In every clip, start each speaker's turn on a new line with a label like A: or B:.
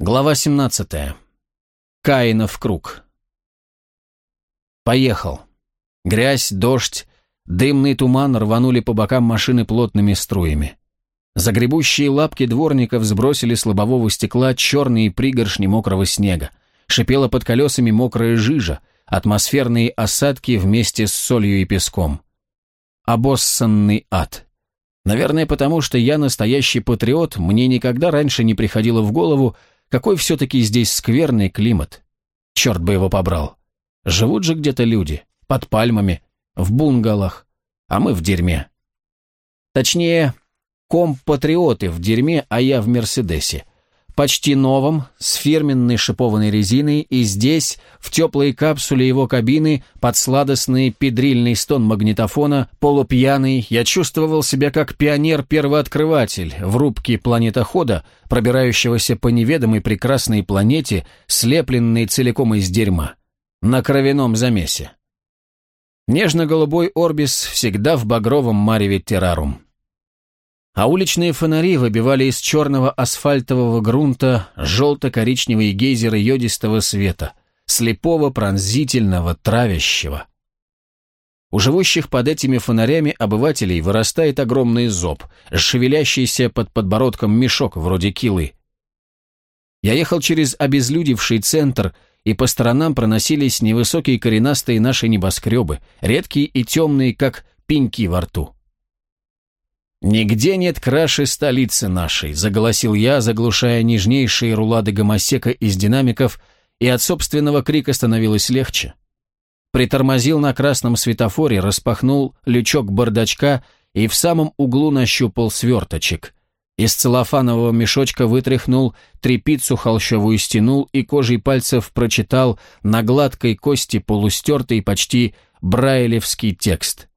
A: Глава 17. Каинов круг. Поехал. Грязь, дождь, дымный туман рванули по бокам машины плотными струями. Загребущие лапки дворников сбросили с лобового стекла черные пригоршни мокрого снега. Шипела под колесами мокрая жижа, атмосферные осадки вместе с солью и песком. Обоссанный ад. Наверное, потому что я настоящий патриот, мне никогда раньше не приходило в голову, какой все-таки здесь скверный климат. Черт бы его побрал. Живут же где-то люди, под пальмами, в бунгалах, а мы в дерьме. Точнее, компатриоты в дерьме, а я в Мерседесе почти новом, с фирменной шипованной резиной, и здесь, в теплой капсуле его кабины, под сладостный педрильный стон магнитофона, полупьяный, я чувствовал себя как пионер-первооткрыватель в рубке планетохода, пробирающегося по неведомой прекрасной планете, слепленной целиком из дерьма, на кровяном замесе. Нежно-голубой Орбис всегда в багровом мареве террарум а уличные фонари выбивали из черного асфальтового грунта желто-коричневые гейзеры йодистого света, слепого, пронзительного, травящего. У живущих под этими фонарями обывателей вырастает огромный зоб, шевелящийся под подбородком мешок вроде килы. Я ехал через обезлюдевший центр, и по сторонам проносились невысокие коренастые наши небоскребы, редкие и темные, как пеньки во рту. «Нигде нет краши столицы нашей», — заголосил я, заглушая нежнейшие рулады гомосека из динамиков, и от собственного крика становилось легче. Притормозил на красном светофоре, распахнул лючок бардачка и в самом углу нащупал сверточек. Из целлофанового мешочка вытряхнул трепицу холщовую стянул и кожей пальцев прочитал на гладкой кости полустертый почти брайлевский текст —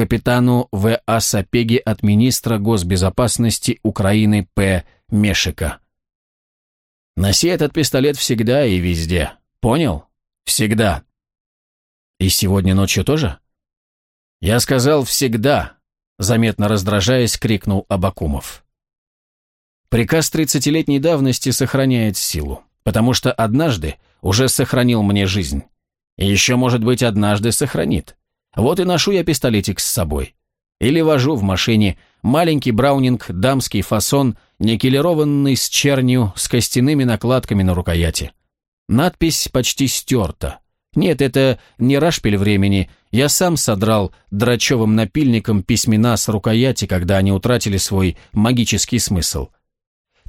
A: капитану В.А. Сапеги от министра госбезопасности Украины П. Мешика. Носи этот пистолет всегда и везде. Понял? Всегда. И сегодня ночью тоже? Я сказал «всегда», заметно раздражаясь, крикнул Абакумов. Приказ тридцатилетней давности сохраняет силу, потому что однажды уже сохранил мне жизнь. И еще, может быть, однажды сохранит. Вот и ношу я пистолетик с собой. Или вожу в машине маленький браунинг, дамский фасон, никелированный с чернью, с костяными накладками на рукояти. Надпись почти стерта. Нет, это не рашпиль времени. Я сам содрал драчевым напильником письмена с рукояти, когда они утратили свой магический смысл.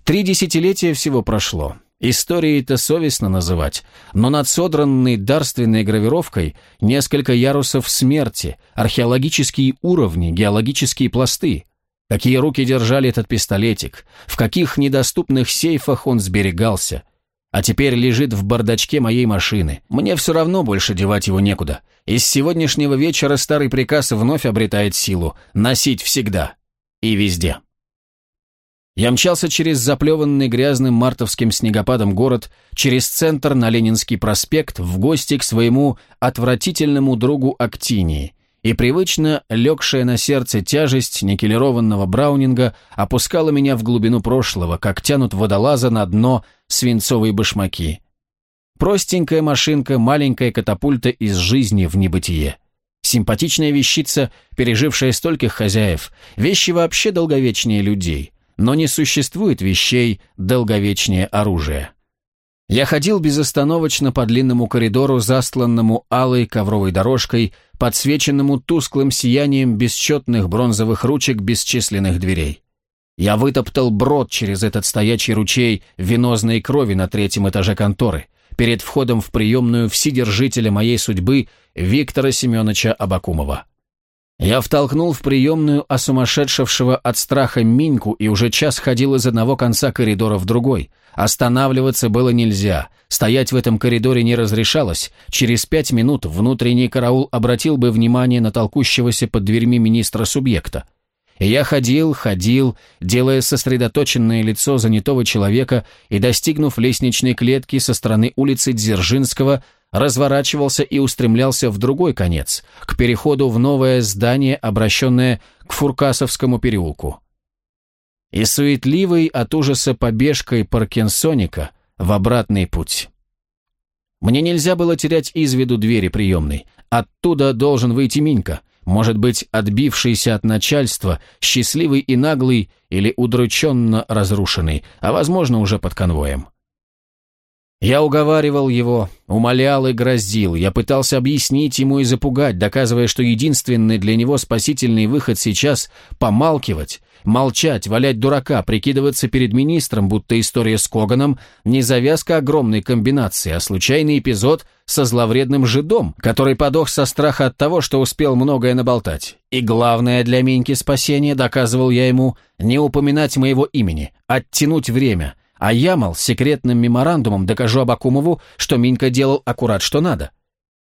A: Три десятилетия всего прошло. Историей это совестно называть, но над содранной дарственной гравировкой несколько ярусов смерти, археологические уровни, геологические пласты. Какие руки держали этот пистолетик, в каких недоступных сейфах он сберегался. А теперь лежит в бардачке моей машины. Мне все равно больше девать его некуда. Из сегодняшнего вечера старый приказ вновь обретает силу. Носить всегда. И везде. Я мчался через заплеванный грязным мартовским снегопадом город, через центр на Ленинский проспект, в гости к своему отвратительному другу Актинии, и привычно легшая на сердце тяжесть никелированного браунинга опускала меня в глубину прошлого, как тянут водолаза на дно свинцовые башмаки. Простенькая машинка, маленькая катапульта из жизни в небытие. Симпатичная вещица, пережившая стольких хозяев, вещи вообще долговечнее людей — но не существует вещей долговечнее оружия. Я ходил безостановочно по длинному коридору, застланному алой ковровой дорожкой, подсвеченному тусклым сиянием бесчетных бронзовых ручек бесчисленных дверей. Я вытоптал брод через этот стоячий ручей венозной крови на третьем этаже конторы, перед входом в приемную вседержителя моей судьбы Виктора Семеновича Абакумова. Я втолкнул в приемную осумасшедшего от страха Миньку и уже час ходил из одного конца коридора в другой. Останавливаться было нельзя, стоять в этом коридоре не разрешалось. Через пять минут внутренний караул обратил бы внимание на толкущегося под дверьми министра субъекта. Я ходил, ходил, делая сосредоточенное лицо занятого человека и, достигнув лестничной клетки со стороны улицы Дзержинского, разворачивался и устремлялся в другой конец, к переходу в новое здание, обращенное к Фуркасовскому переулку. и суетливой от ужаса побежкой Паркинсоника в обратный путь. Мне нельзя было терять из виду двери приемной. Оттуда должен выйти Минька, может быть, отбившийся от начальства, счастливый и наглый или удрученно разрушенный, а, возможно, уже под конвоем. Я уговаривал его, умолял и грозил, я пытался объяснить ему и запугать, доказывая, что единственный для него спасительный выход сейчас – помалкивать, молчать, валять дурака, прикидываться перед министром, будто история с Коганом не завязка огромной комбинации, а случайный эпизод со зловредным жидом, который подох со страха от того, что успел многое наболтать. И главное для Миньки спасения, доказывал я ему, не упоминать моего имени, оттянуть время – а я, мол, секретным меморандумом докажу Абакумову, что Минька делал аккурат что надо.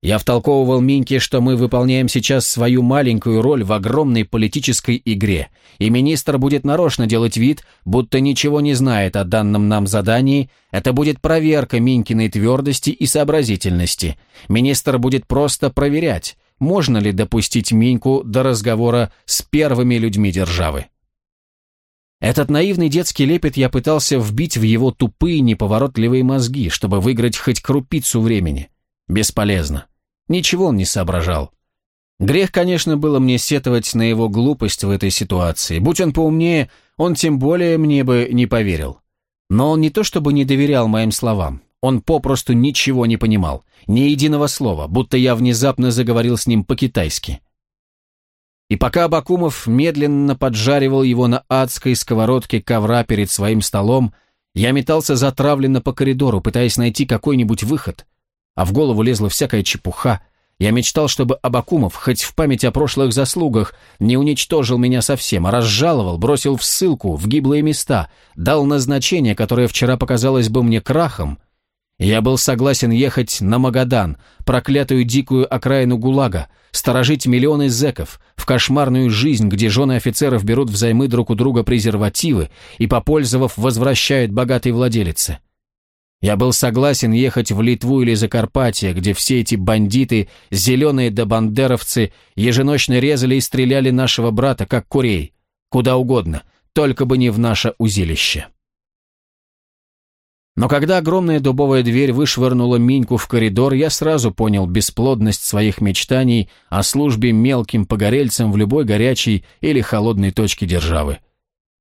A: Я втолковывал Миньке, что мы выполняем сейчас свою маленькую роль в огромной политической игре, и министр будет нарочно делать вид, будто ничего не знает о данном нам задании, это будет проверка Минькиной твердости и сообразительности. Министр будет просто проверять, можно ли допустить Миньку до разговора с первыми людьми державы. Этот наивный детский лепет я пытался вбить в его тупые неповоротливые мозги, чтобы выиграть хоть крупицу времени. Бесполезно. Ничего он не соображал. Грех, конечно, было мне сетовать на его глупость в этой ситуации. Будь он поумнее, он тем более мне бы не поверил. Но он не то чтобы не доверял моим словам, он попросту ничего не понимал, ни единого слова, будто я внезапно заговорил с ним по-китайски. И пока Абакумов медленно поджаривал его на адской сковородке ковра перед своим столом, я метался затравленно по коридору, пытаясь найти какой-нибудь выход. А в голову лезла всякая чепуха. Я мечтал, чтобы Абакумов, хоть в память о прошлых заслугах, не уничтожил меня совсем, а разжаловал, бросил в ссылку, в гиблые места, дал назначение, которое вчера показалось бы мне крахом, я был согласен ехать на Магадан, проклятую дикую окраину ГУЛАГа, сторожить миллионы зэков, в кошмарную жизнь, где жены офицеров берут взаймы друг у друга презервативы и, попользовав, возвращают богатой владелице. Я был согласен ехать в Литву или Закарпатье, где все эти бандиты, зеленые да бандеровцы, еженочно резали и стреляли нашего брата, как курей. Куда угодно, только бы не в наше узилище. Но когда огромная дубовая дверь вышвырнула Миньку в коридор, я сразу понял бесплодность своих мечтаний о службе мелким погорельцам в любой горячей или холодной точке державы.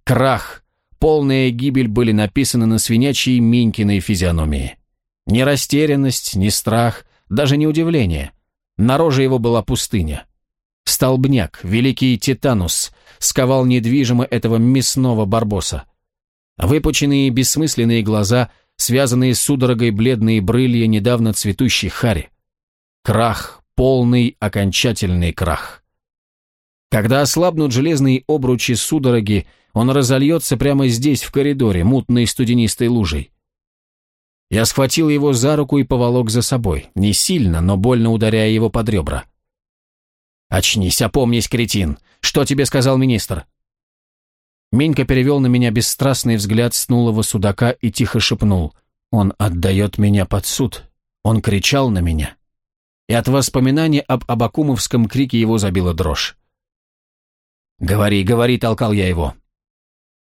A: Крах, полная гибель были написаны на свинячьей Минькиной физиономии. Ни растерянность, ни страх, даже не удивление. На роже его была пустыня. Столбняк, великий Титанус, сковал недвижимо этого мясного барбоса. Выпученные бессмысленные глаза – связанные судорогой бледные брылья недавно цветущей хари. Крах, полный окончательный крах. Когда ослабнут железные обручи судороги, он разольется прямо здесь, в коридоре, мутной студенистой лужей. Я схватил его за руку и поволок за собой, не сильно, но больно ударяя его под ребра. «Очнись, опомнись, кретин! Что тебе сказал министр?» Минька перевел на меня бесстрастный взгляд снулого судака и тихо шепнул. «Он отдает меня под суд. Он кричал на меня». И от воспоминания об абакумовском крике его забила дрожь. «Говори, говори», — толкал я его.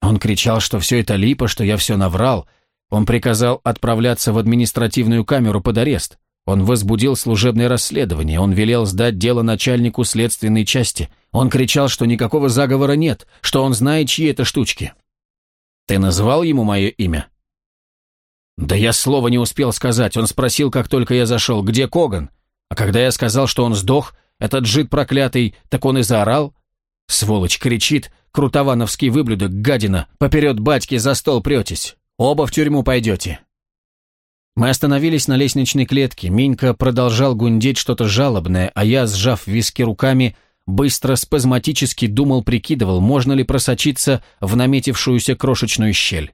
A: Он кричал, что все это липа, что я все наврал. Он приказал отправляться в административную камеру под арест. Он возбудил служебное расследование, он велел сдать дело начальнику следственной части. Он кричал, что никакого заговора нет, что он знает, чьи это штучки. Ты назвал ему мое имя? Да я слова не успел сказать. Он спросил, как только я зашел, где Коган? А когда я сказал, что он сдох, этот жид проклятый, так он и заорал. Сволочь кричит, крутовановский выблюдок, гадина, поперед батьки за стол претесь. Оба в тюрьму пойдете. Мы остановились на лестничной клетке. Минька продолжал гундеть что-то жалобное, а я, сжав виски руками, быстро, спазматически думал, прикидывал, можно ли просочиться в наметившуюся крошечную щель.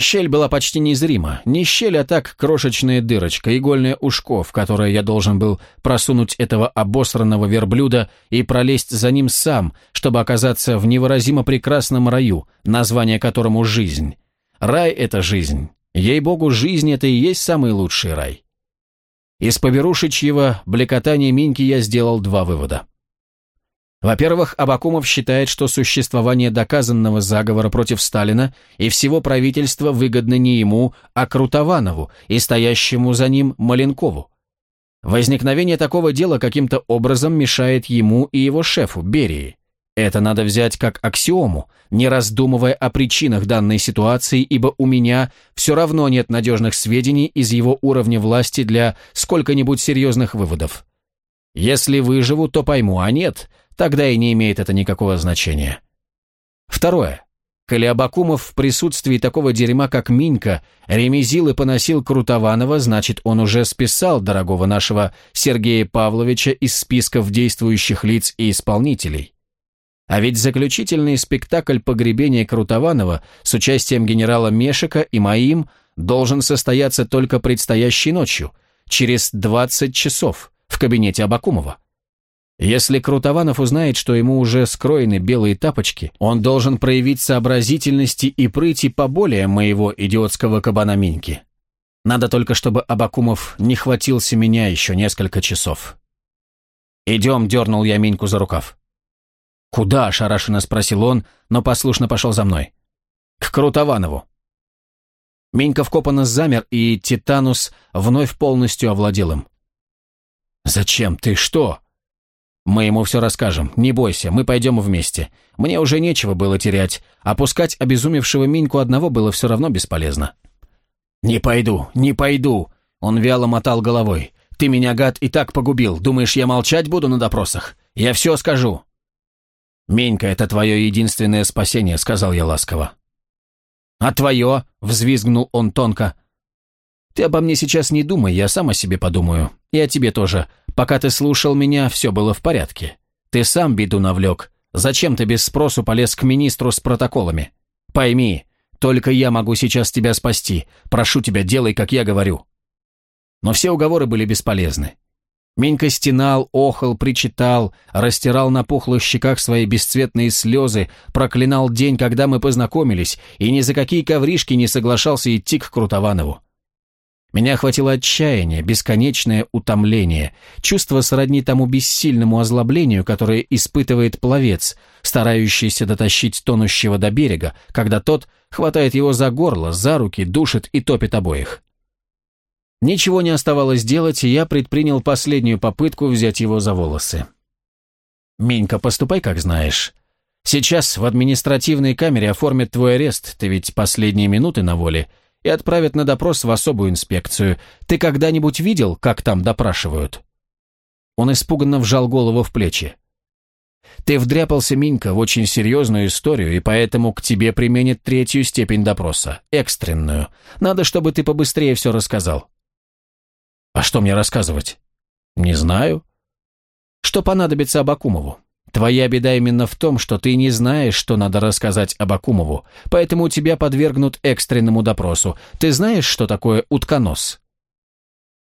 A: Щель была почти незрима. Не щель, а так крошечная дырочка, игольное ушко, в которое я должен был просунуть этого обосранного верблюда и пролезть за ним сам, чтобы оказаться в невыразимо прекрасном раю, название которому «жизнь». Рай — это жизнь. Ей-богу, жизнь — это и есть самый лучший рай. Из поберушечьего блекотания Миньки я сделал два вывода. Во-первых, Абакумов считает, что существование доказанного заговора против Сталина и всего правительства выгодно не ему, а Крутованову и стоящему за ним Маленкову. Возникновение такого дела каким-то образом мешает ему и его шефу, Берии. Это надо взять как аксиому, не раздумывая о причинах данной ситуации, ибо у меня все равно нет надежных сведений из его уровня власти для сколько-нибудь серьезных выводов. Если выживу, то пойму, а нет, тогда и не имеет это никакого значения. Второе. Коли Абакумов в присутствии такого дерьма, как Минька, ремезил и поносил Крутованова, значит, он уже списал дорогого нашего Сергея Павловича из списков действующих лиц и исполнителей. А ведь заключительный спектакль погребения Крутованова с участием генерала Мешика и моим должен состояться только предстоящей ночью, через 20 часов, в кабинете Абакумова. Если Крутованов узнает, что ему уже скроены белые тапочки, он должен проявить сообразительности и прыти поболее моего идиотского кабана Миньки. Надо только, чтобы Абакумов не хватился меня еще несколько часов. «Идем», — дернул я Миньку за рукав. «Куда?» – ошарашенно спросил он, но послушно пошел за мной. «К Крутованову». Минька вкопанно замер, и Титанус вновь полностью овладел им. «Зачем? Ты что?» «Мы ему все расскажем. Не бойся, мы пойдем вместе. Мне уже нечего было терять. Опускать обезумевшего Миньку одного было все равно бесполезно». «Не пойду, не пойду!» Он вяло мотал головой. «Ты меня, гад, и так погубил. Думаешь, я молчать буду на допросах? Я все скажу. «Менька, это твое единственное спасение», — сказал я ласково. «А твое?» — взвизгнул он тонко. «Ты обо мне сейчас не думай, я сам о себе подумаю. И о тебе тоже. Пока ты слушал меня, все было в порядке. Ты сам беду навлек. Зачем ты без спросу полез к министру с протоколами? Пойми, только я могу сейчас тебя спасти. Прошу тебя, делай, как я говорю». Но все уговоры были бесполезны. Минька стенал, охал, причитал, растирал на пухлых щеках свои бесцветные слезы, проклинал день, когда мы познакомились, и ни за какие ковришки не соглашался идти к Крутованову. Меня охватило отчаяние, бесконечное утомление, чувство сродни тому бессильному озлоблению, которое испытывает пловец, старающийся дотащить тонущего до берега, когда тот хватает его за горло, за руки, душит и топит обоих. Ничего не оставалось делать, и я предпринял последнюю попытку взять его за волосы. «Минька, поступай, как знаешь. Сейчас в административной камере оформят твой арест, ты ведь последние минуты на воле, и отправят на допрос в особую инспекцию. Ты когда-нибудь видел, как там допрашивают?» Он испуганно вжал голову в плечи. «Ты вдряпался, Минька, в очень серьезную историю, и поэтому к тебе применят третью степень допроса, экстренную. Надо, чтобы ты побыстрее все рассказал». А что мне рассказывать? Не знаю. Что понадобится Абакумову? Твоя беда именно в том, что ты не знаешь, что надо рассказать Абакумову, поэтому тебя подвергнут экстренному допросу. Ты знаешь, что такое утконос?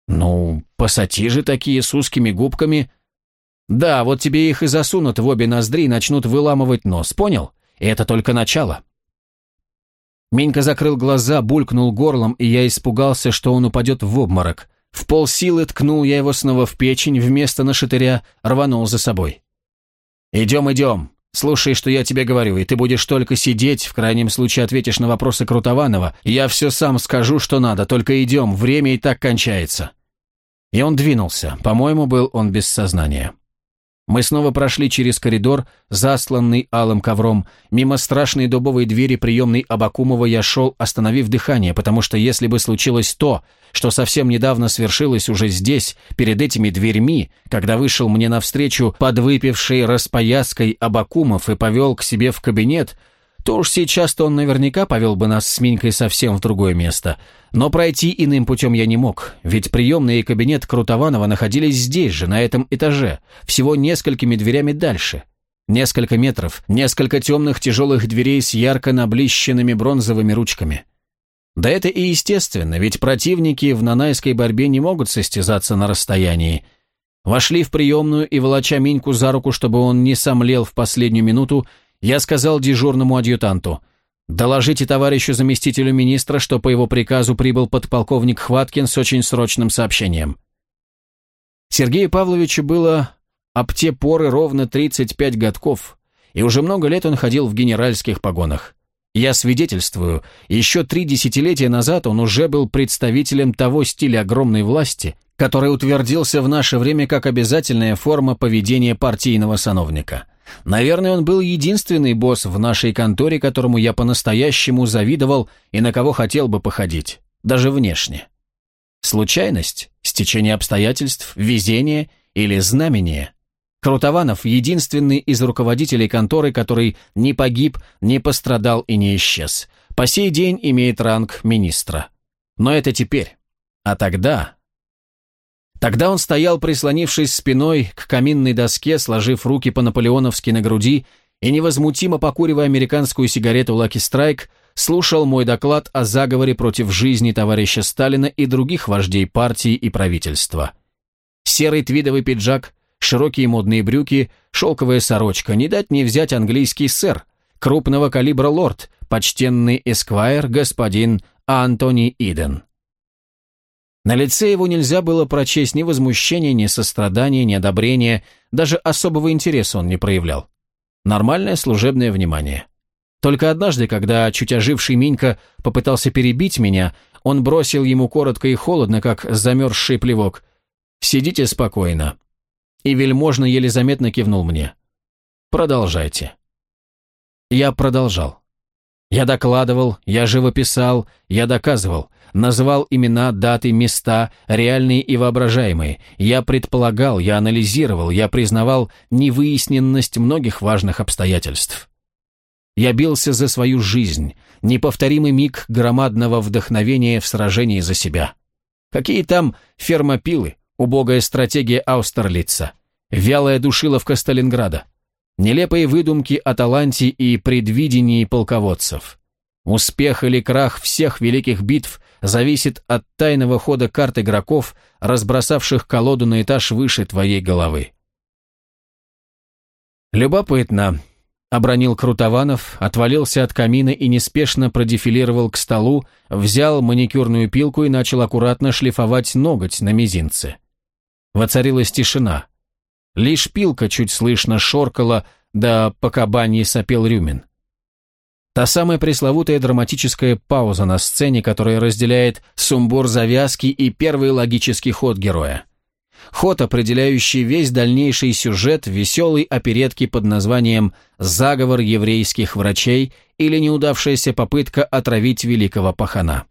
A: Ну, пассатижи такие с узкими губками. Да, вот тебе их и засунут в обе ноздри и начнут выламывать нос, понял? И это только начало. Минька закрыл глаза, булькнул горлом, и я испугался, что он упадет в обморок. В полсилы ткнул я его снова в печень, вместо нашатыря рванул за собой. «Идем, идем. Слушай, что я тебе говорю, и ты будешь только сидеть, в крайнем случае ответишь на вопросы Крутованова. Я все сам скажу, что надо, только идем, время и так кончается». И он двинулся. По-моему, был он без сознания. Мы снова прошли через коридор, засланный алым ковром. Мимо страшной дубовой двери приемной Абакумова я шел, остановив дыхание, потому что если бы случилось то, что совсем недавно свершилось уже здесь, перед этими дверьми, когда вышел мне навстречу подвыпивший распояской Абакумов и повел к себе в кабинет, то уж сейчас-то он наверняка повел бы нас с Минькой совсем в другое место. Но пройти иным путем я не мог, ведь приемный и кабинет Крутованова находились здесь же, на этом этаже, всего несколькими дверями дальше. Несколько метров, несколько темных тяжелых дверей с ярко наблищенными бронзовыми ручками. Да это и естественно, ведь противники в нанайской борьбе не могут состязаться на расстоянии. Вошли в приемную и, волоча Миньку за руку, чтобы он не сомлел в последнюю минуту, я сказал дежурному адъютанту, «Доложите товарищу заместителю министра, что по его приказу прибыл подполковник Хваткин с очень срочным сообщением». Сергею Павловичу было об те поры ровно 35 годков, и уже много лет он ходил в генеральских погонах. Я свидетельствую, еще три десятилетия назад он уже был представителем того стиля огромной власти, который утвердился в наше время как обязательная форма поведения партийного сановника. Наверное, он был единственный босс в нашей конторе, которому я по-настоящему завидовал и на кого хотел бы походить, даже внешне. Случайность, стечение обстоятельств, везение или знамение – Крутованов – единственный из руководителей конторы, который не погиб, не пострадал и не исчез. По сей день имеет ранг министра. Но это теперь. А тогда... Тогда он стоял, прислонившись спиной к каминной доске, сложив руки по-наполеоновски на груди и, невозмутимо покуривая американскую сигарету «Лаки Страйк», слушал мой доклад о заговоре против жизни товарища Сталина и других вождей партии и правительства. Серый твидовый пиджак – широкие модные брюки, шелковая сорочка, не дать не взять английский сэр, крупного калибра лорд, почтенный эсквайр господин Антони Иден. На лице его нельзя было прочесть ни возмущения, ни сострадания, ни одобрения, даже особого интереса он не проявлял. Нормальное служебное внимание. Только однажды, когда чуть оживший Минька попытался перебить меня, он бросил ему коротко и холодно, как замерзший плевок. «Сидите спокойно. И вельможно еле заметно кивнул мне. «Продолжайте». Я продолжал. Я докладывал, я живописал, я доказывал, называл имена, даты, места, реальные и воображаемые. Я предполагал, я анализировал, я признавал невыясненность многих важных обстоятельств. Я бился за свою жизнь, неповторимый миг громадного вдохновения в сражении за себя. Какие там фермопилы, убогая стратегия Аустерлица, вялая душиловка Сталинграда, нелепые выдумки о таланте и предвидении полководцев. Успех или крах всех великих битв зависит от тайного хода карт игроков, разбросавших колоду на этаж выше твоей головы. Любопытно, Обронил Крутованов, отвалился от камина и неспешно продефилировал к столу, взял маникюрную пилку и начал аккуратно шлифовать ноготь на мизинце. Воцарилась тишина. Лишь пилка чуть слышно шоркала, да по кабаньи сопел Рюмин. Та самая пресловутая драматическая пауза на сцене, которая разделяет сумбур завязки и первый логический ход героя. Ход, определяющий весь дальнейший сюжет веселой оперетки под названием «Заговор еврейских врачей» или неудавшаяся попытка отравить великого пахана.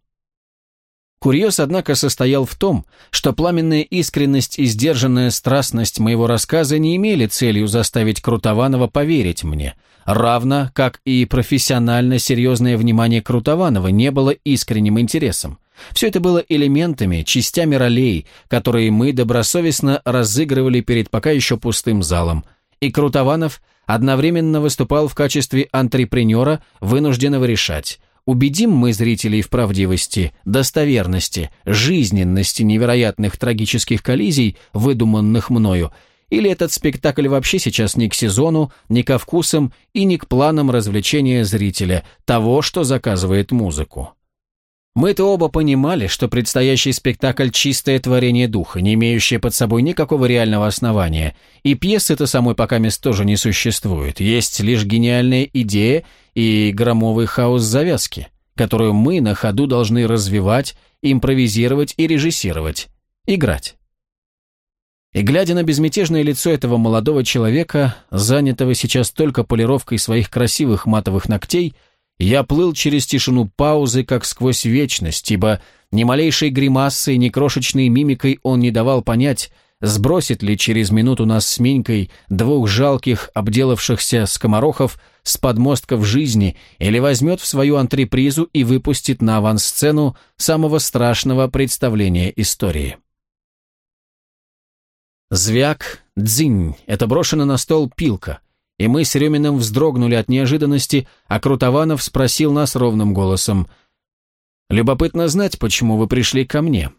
A: Курьез, однако, состоял в том, что пламенная искренность и сдержанная страстность моего рассказа не имели целью заставить Крутованова поверить мне, равно как и профессионально серьезное внимание Крутованова не было искренним интересом. Все это было элементами, частями ролей, которые мы добросовестно разыгрывали перед пока еще пустым залом, и Крутованов одновременно выступал в качестве антрепренера, вынужденного решать – Убедим мы зрителей в правдивости, достоверности, жизненности невероятных трагических коллизий, выдуманных мною, или этот спектакль вообще сейчас ни к сезону, ни ко вкусам и ни к планам развлечения зрителя, того, что заказывает музыку. Мы-то оба понимали, что предстоящий спектакль – чистое творение духа, не имеющее под собой никакого реального основания, и пьесы-то самой пока мест тоже не существует, есть лишь гениальная идея и громовый хаос завязки, которую мы на ходу должны развивать, импровизировать и режиссировать, играть. И глядя на безмятежное лицо этого молодого человека, занятого сейчас только полировкой своих красивых матовых ногтей – я плыл через тишину паузы, как сквозь вечность, ибо ни малейшей гримасой, ни крошечной мимикой он не давал понять, сбросит ли через минуту нас с Минькой двух жалких, обделавшихся скоморохов с подмостков жизни или возьмет в свою антрепризу и выпустит на авансцену самого страшного представления истории. Звяк, дзинь — это брошена на стол пилка — и мы с Рюминым вздрогнули от неожиданности, а Крутованов спросил нас ровным голосом. «Любопытно знать, почему вы пришли ко мне».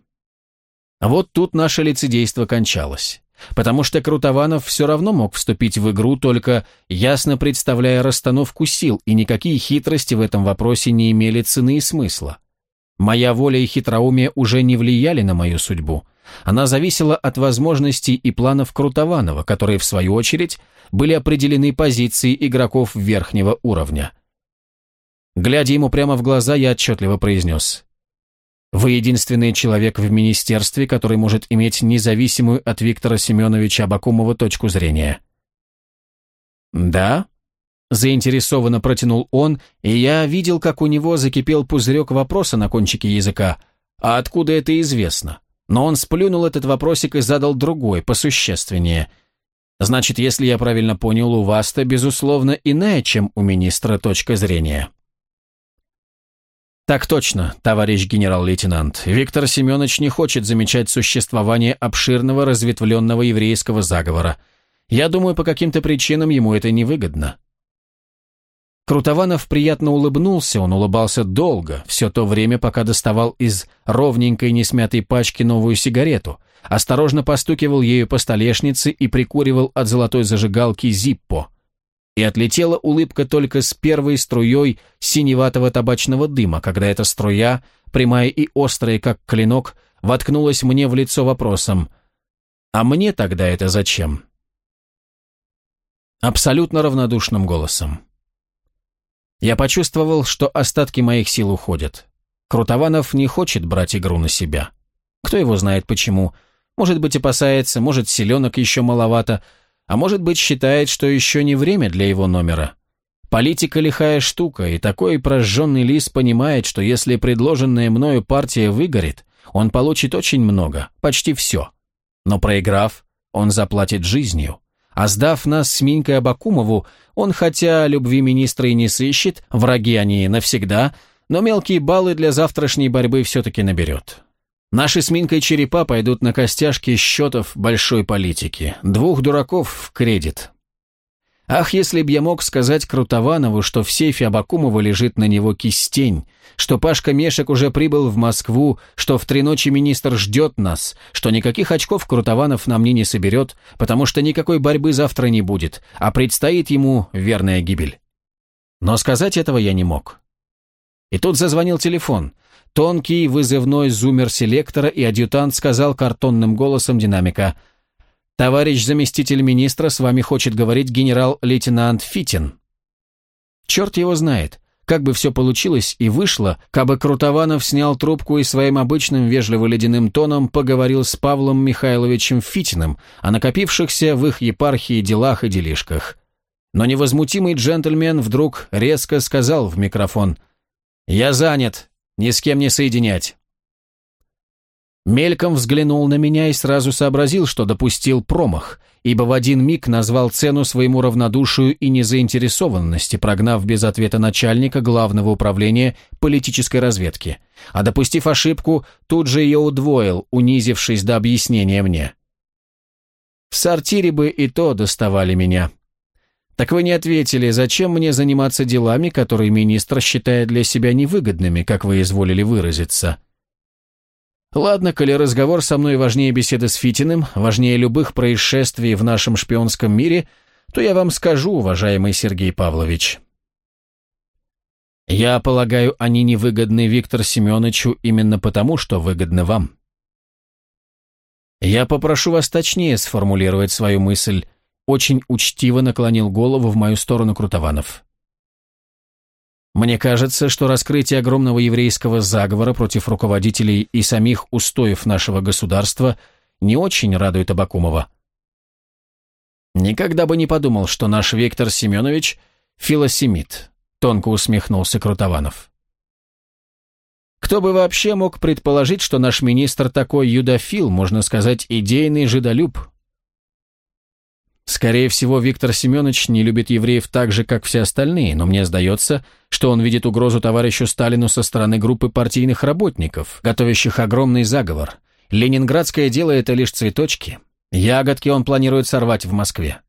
A: Вот тут наше лицедейство кончалось, потому что Крутованов все равно мог вступить в игру, только ясно представляя расстановку сил, и никакие хитрости в этом вопросе не имели цены и смысла. Моя воля и хитроумие уже не влияли на мою судьбу – Она зависела от возможностей и планов Крутованова, которые, в свою очередь, были определены позицией игроков верхнего уровня. Глядя ему прямо в глаза, я отчетливо произнес. «Вы единственный человек в министерстве, который может иметь независимую от Виктора Семеновича Абакумова точку зрения». «Да?» Заинтересованно протянул он, и я видел, как у него закипел пузырек вопроса на кончике языка. «А откуда это известно?» Но он сплюнул этот вопросик и задал другой, посущественнее. «Значит, если я правильно понял, у вас-то, безусловно, иная, чем у министра точка зрения». «Так точно, товарищ генерал-лейтенант. Виктор Семенович не хочет замечать существование обширного разветвленного еврейского заговора. Я думаю, по каким-то причинам ему это невыгодно». Крутованов приятно улыбнулся, он улыбался долго, все то время, пока доставал из ровненькой несмятой пачки новую сигарету, осторожно постукивал ею по столешнице и прикуривал от золотой зажигалки «Зиппо». И отлетела улыбка только с первой струей синеватого табачного дыма, когда эта струя, прямая и острая, как клинок, воткнулась мне в лицо вопросом «А мне тогда это зачем?» Абсолютно равнодушным голосом. Я почувствовал, что остатки моих сил уходят. Крутованов не хочет брать игру на себя. Кто его знает почему. Может быть, опасается, может, селенок еще маловато, а может быть, считает, что еще не время для его номера. Политика лихая штука, и такой прожженный лис понимает, что если предложенная мною партия выгорит, он получит очень много, почти все. Но проиграв, он заплатит жизнью. А сдав нас с Минькой Абакумову, он хотя любви министра и не сыщет, враги они навсегда, но мелкие баллы для завтрашней борьбы все-таки наберет. Наши с Минкой черепа пойдут на костяшки счетов большой политики. Двух дураков в кредит. Ах, если б я мог сказать Крутованову, что в сейфе Абакумова лежит на него кистень, что Пашка Мешек уже прибыл в Москву, что в три ночи министр ждет нас, что никаких очков Крутованов на мне не соберет, потому что никакой борьбы завтра не будет, а предстоит ему верная гибель. Но сказать этого я не мог. И тут зазвонил телефон. Тонкий вызывной зумер селектора, и адъютант сказал картонным голосом динамика – «Товарищ заместитель министра, с вами хочет говорить генерал-лейтенант Фитин». Черт его знает, как бы все получилось и вышло, кабы Крутованов снял трубку и своим обычным вежливо-ледяным тоном поговорил с Павлом Михайловичем Фитиным о накопившихся в их епархии делах и делишках. Но невозмутимый джентльмен вдруг резко сказал в микрофон «Я занят, ни с кем не соединять». Мельком взглянул на меня и сразу сообразил, что допустил промах, ибо в один миг назвал цену своему равнодушию и незаинтересованности, прогнав без ответа начальника главного управления политической разведки, а допустив ошибку, тут же ее удвоил, унизившись до объяснения мне. В сортире бы и то доставали меня. Так вы не ответили, зачем мне заниматься делами, которые министр считает для себя невыгодными, как вы изволили выразиться?» Ладно, коли разговор со мной важнее беседы с Фитиным, важнее любых происшествий в нашем шпионском мире, то я вам скажу, уважаемый Сергей Павлович. Я полагаю, они невыгодны Виктору Семеновичу именно потому, что выгодны вам. Я попрошу вас точнее сформулировать свою мысль. Очень учтиво наклонил голову в мою сторону Крутованов. Мне кажется, что раскрытие огромного еврейского заговора против руководителей и самих устоев нашего государства не очень радует Абакумова. Никогда бы не подумал, что наш Виктор Семенович – филосемит, тонко усмехнулся Крутованов. Кто бы вообще мог предположить, что наш министр такой юдофил, можно сказать, идейный жидолюб, Скорее всего, Виктор Семенович не любит евреев так же, как все остальные, но мне сдается, что он видит угрозу товарищу Сталину со стороны группы партийных работников, готовящих огромный заговор. Ленинградское дело – это лишь цветочки. Ягодки он планирует сорвать в Москве.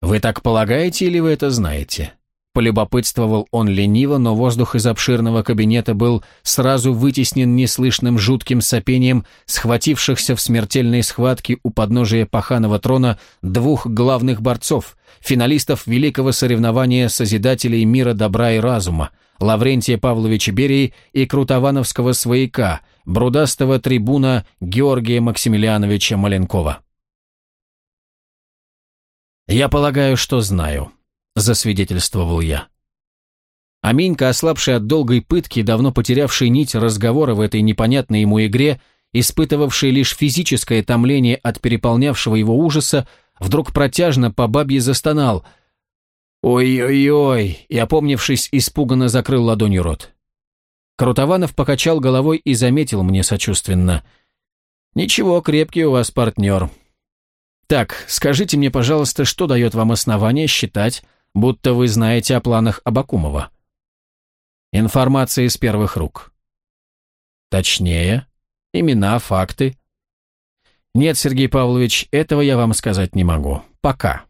A: Вы так полагаете или вы это знаете? Полюбопытствовал он лениво, но воздух из обширного кабинета был сразу вытеснен неслышным жутким сопением схватившихся в смертельной схватке у подножия паханого трона двух главных борцов, финалистов великого соревнования Созидателей мира добра и разума, Лаврентия Павловича Берии и Крутовановского свояка, брудастого трибуна Георгия Максимилиановича Маленкова. «Я полагаю, что знаю», — засвидетельствовал я. Аминька, ослабший от долгой пытки, давно потерявший нить разговора в этой непонятной ему игре, испытывавший лишь физическое томление от переполнявшего его ужаса, вдруг протяжно по бабье застонал. «Ой-ой-ой!» и, опомнившись, испуганно закрыл ладонью рот. Крутованов покачал головой и заметил мне сочувственно. «Ничего, крепкий у вас партнер. Так, скажите мне, пожалуйста, что дает вам основание считать, будто вы знаете о планах Абакумова?» «Информация из первых рук». «Точнее, имена, факты». «Нет, Сергей Павлович, этого я вам сказать не могу. Пока.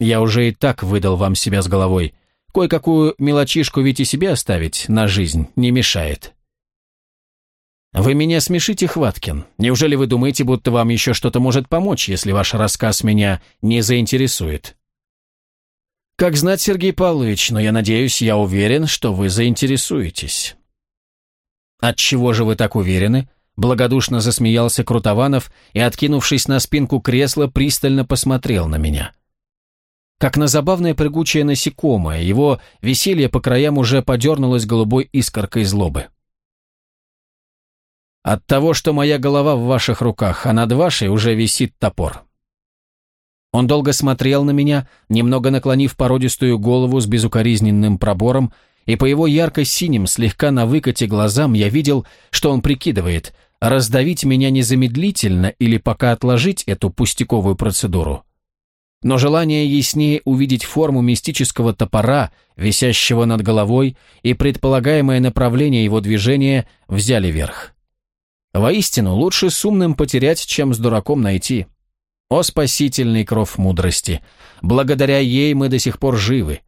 A: Я уже и так выдал вам себя с головой. Кое-какую мелочишку ведь и себе оставить на жизнь не мешает. Вы меня смешите, Хваткин. Неужели вы думаете, будто вам еще что-то может помочь, если ваш рассказ меня не заинтересует? Как знать, Сергей Павлович, но я надеюсь, я уверен, что вы заинтересуетесь. От чего же вы так уверены? Благодушно засмеялся Крутованов и, откинувшись на спинку кресла, пристально посмотрел на меня как на забавное прыгучее насекомое, его веселье по краям уже подернулось голубой искоркой злобы. От того, что моя голова в ваших руках, а над вашей уже висит топор. Он долго смотрел на меня, немного наклонив породистую голову с безукоризненным пробором, и по его ярко-синим, слегка на выкате глазам я видел, что он прикидывает, раздавить меня незамедлительно или пока отложить эту пустяковую процедуру но желание яснее увидеть форму мистического топора, висящего над головой, и предполагаемое направление его движения взяли верх. Воистину, лучше с умным потерять, чем с дураком найти. О спасительный кров мудрости! Благодаря ей мы до сих пор живы.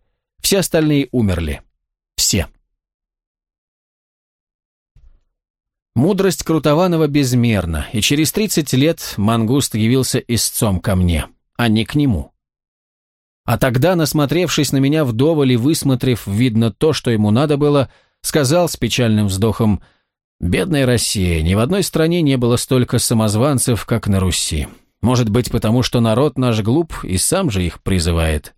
A: Все остальные умерли. Все. Мудрость Крутованова безмерна, и через 30 лет Мангуст явился истцом ко мне а не к нему. А тогда, насмотревшись на меня вдоволь и высмотрев, видно то, что ему надо было, сказал с печальным вздохом, «Бедная Россия, ни в одной стране не было столько самозванцев, как на Руси. Может быть, потому что народ наш глуп и сам же их призывает».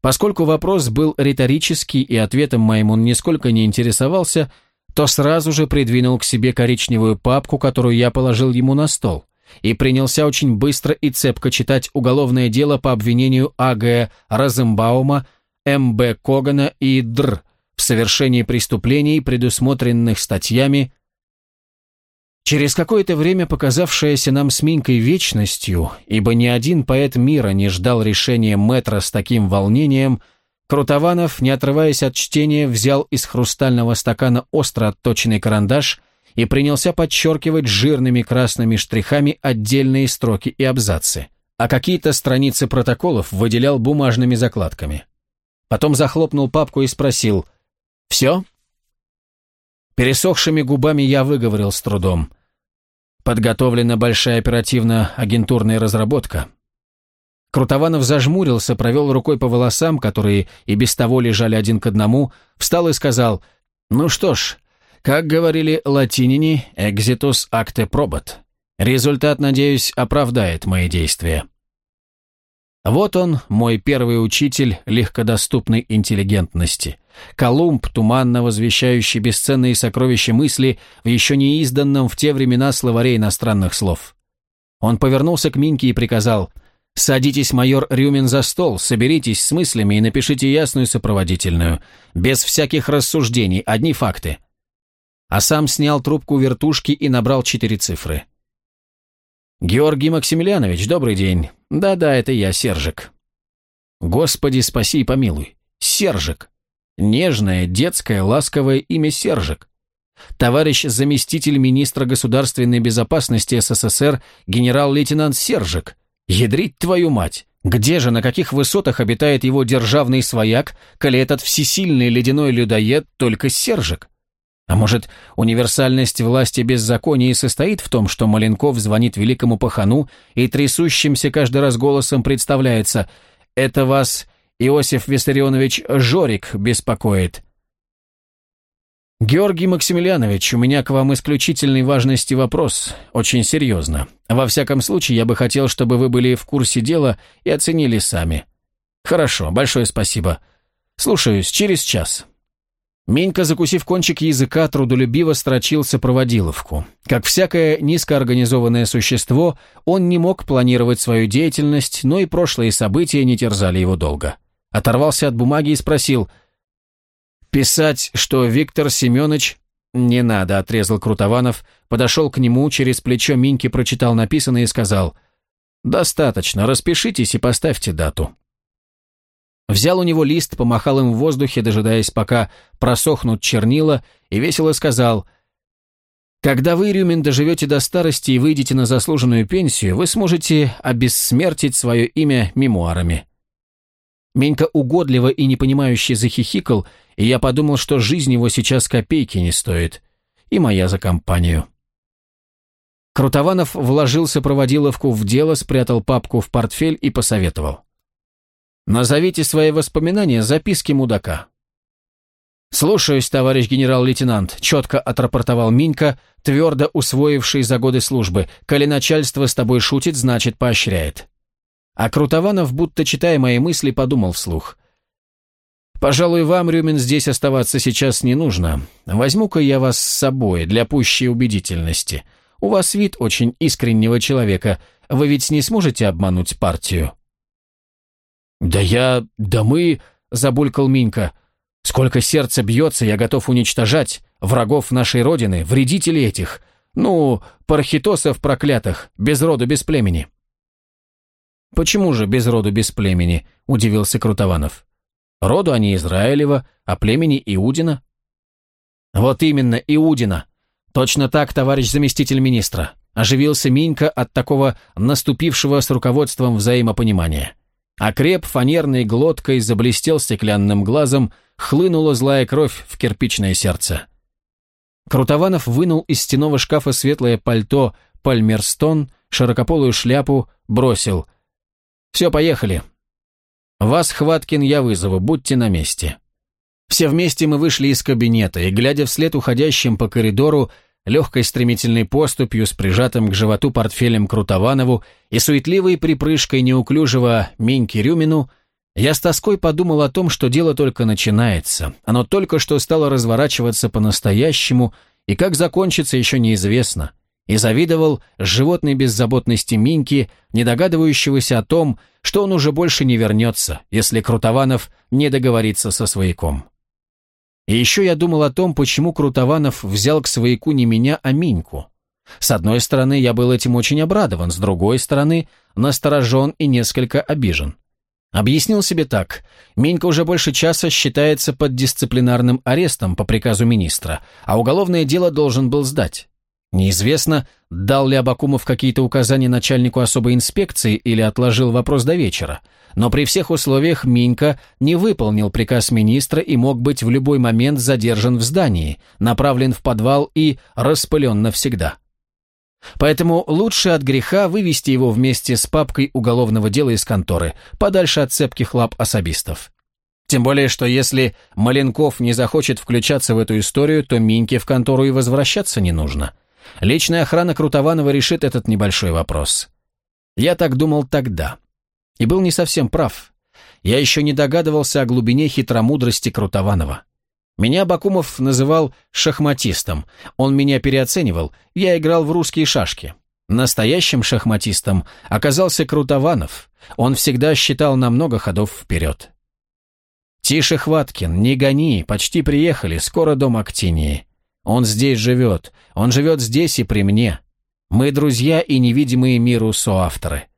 A: Поскольку вопрос был риторический и ответом моим он нисколько не интересовался, то сразу же придвинул к себе коричневую папку, которую я положил ему на стол и принялся очень быстро и цепко читать уголовное дело по обвинению А.Г. Розенбаума, М.Б. Когана и Др. в совершении преступлений, предусмотренных статьями Через какое-то время показавшееся нам с Минькой вечностью, ибо ни один поэт мира не ждал решения метра с таким волнением, Крутованов, не отрываясь от чтения, взял из хрустального стакана остро отточенный карандаш – и принялся подчеркивать жирными красными штрихами отдельные строки и абзацы, а какие-то страницы протоколов выделял бумажными закладками. Потом захлопнул папку и спросил «Все?» Пересохшими губами я выговорил с трудом. Подготовлена большая оперативно-агентурная разработка. Крутованов зажмурился, провел рукой по волосам, которые и без того лежали один к одному, встал и сказал «Ну что ж, как говорили латинине, «exitus acte probat». Результат, надеюсь, оправдает мои действия. Вот он, мой первый учитель легкодоступной интеллигентности. Колумб, туманно возвещающий бесценные сокровища мысли в еще не изданном в те времена словаре иностранных слов. Он повернулся к Минке и приказал «Садитесь, майор Рюмин, за стол, соберитесь с мыслями и напишите ясную сопроводительную. Без всяких рассуждений, одни факты а сам снял трубку вертушки и набрал четыре цифры. «Георгий Максимилианович, добрый день. Да-да, это я, Сержик». «Господи, спаси и помилуй. Сержик. Нежное, детское, ласковое имя Сержик. Товарищ заместитель министра государственной безопасности СССР генерал-лейтенант Сержик. Ядрить твою мать! Где же, на каких высотах обитает его державный свояк, коли этот всесильный ледяной людоед только Сержик? А может, универсальность власти беззакония состоит в том, что Маленков звонит великому пахану и трясущимся каждый раз голосом представляется «Это вас Иосиф Виссарионович Жорик беспокоит». «Георгий Максимилианович, у меня к вам исключительной важности вопрос, очень серьезно. Во всяком случае, я бы хотел, чтобы вы были в курсе дела и оценили сами». «Хорошо, большое спасибо. Слушаюсь, через час». Менька, закусив кончик языка, трудолюбиво строчился проводиловку. Как всякое низкоорганизованное существо, он не мог планировать свою деятельность, но и прошлые события не терзали его долго. Оторвался от бумаги и спросил – Писать, что Виктор Семенович... «Не надо», — отрезал Крутованов, подошел к нему, через плечо Миньки прочитал написанное и сказал, «Достаточно, распишитесь и поставьте дату». Взял у него лист, помахал им в воздухе, дожидаясь, пока просохнут чернила, и весело сказал, «Когда вы, Рюмин, доживете до старости и выйдете на заслуженную пенсию, вы сможете обессмертить свое имя мемуарами». Менька угодливо и непонимающе захихикал, и я подумал, что жизнь его сейчас копейки не стоит. И моя за компанию. Крутованов вложился проводиловку в дело, спрятал папку в портфель и посоветовал. «Назовите свои воспоминания записки мудака». «Слушаюсь, товарищ генерал-лейтенант», — четко отрапортовал Минька, твердо усвоивший за годы службы. «Коли начальство с тобой шутит, значит, поощряет». А Крутованов, будто читая мои мысли, подумал вслух. «Пожалуй, вам, Рюмин, здесь оставаться сейчас не нужно. Возьму-ка я вас с собой для пущей убедительности. У вас вид очень искреннего человека. Вы ведь не сможете обмануть партию?» «Да я... да мы...» — забулькал Минька. «Сколько сердца бьется, я готов уничтожать врагов нашей Родины, вредителей этих. Ну, пархитосов проклятых, без роду, без племени». «Почему же без роду, без племени?» – удивился Крутованов. «Роду они Израилева, а племени Иудина». «Вот именно, Иудина. Точно так, товарищ заместитель министра». Оживился Минька от такого наступившего с руководством взаимопонимания. Окреп фанерной глоткой, заблестел стеклянным глазом, хлынула злая кровь в кирпичное сердце. Крутованов вынул из стеного шкафа светлое пальто «Пальмерстон», широкополую шляпу, бросил – все, поехали. Вас, Хваткин, я вызову, будьте на месте. Все вместе мы вышли из кабинета, и, глядя вслед уходящим по коридору, легкой стремительной поступью с прижатым к животу портфелем Крутованову и суетливой припрыжкой неуклюжего Миньки Рюмину, я с тоской подумал о том, что дело только начинается, оно только что стало разворачиваться по-настоящему, и как закончится еще неизвестно и завидовал животной беззаботности Миньки, не догадывающегося о том, что он уже больше не вернется, если Крутованов не договорится со свояком. И еще я думал о том, почему Крутованов взял к свояку не меня, а Миньку. С одной стороны, я был этим очень обрадован, с другой стороны, насторожен и несколько обижен. Объяснил себе так. Минька уже больше часа считается под дисциплинарным арестом по приказу министра, а уголовное дело должен был сдать. Неизвестно, дал ли Абакумов какие-то указания начальнику особой инспекции или отложил вопрос до вечера, но при всех условиях Минька не выполнил приказ министра и мог быть в любой момент задержан в здании, направлен в подвал и распылен навсегда. Поэтому лучше от греха вывести его вместе с папкой уголовного дела из конторы, подальше от цепких лап особистов. Тем более, что если Маленков не захочет включаться в эту историю, то Миньке в контору и возвращаться не нужно. Личная охрана Крутованова решит этот небольшой вопрос. Я так думал тогда. И был не совсем прав. Я еще не догадывался о глубине хитромудрости Крутованова. Меня Бакумов называл шахматистом. Он меня переоценивал, я играл в русские шашки. Настоящим шахматистом оказался Крутованов. Он всегда считал на много ходов вперед. «Тише, Хваткин, не гони, почти приехали, скоро дом Актинии». Он здесь живет. Он живет здесь и при мне. Мы друзья и невидимые миру соавторы.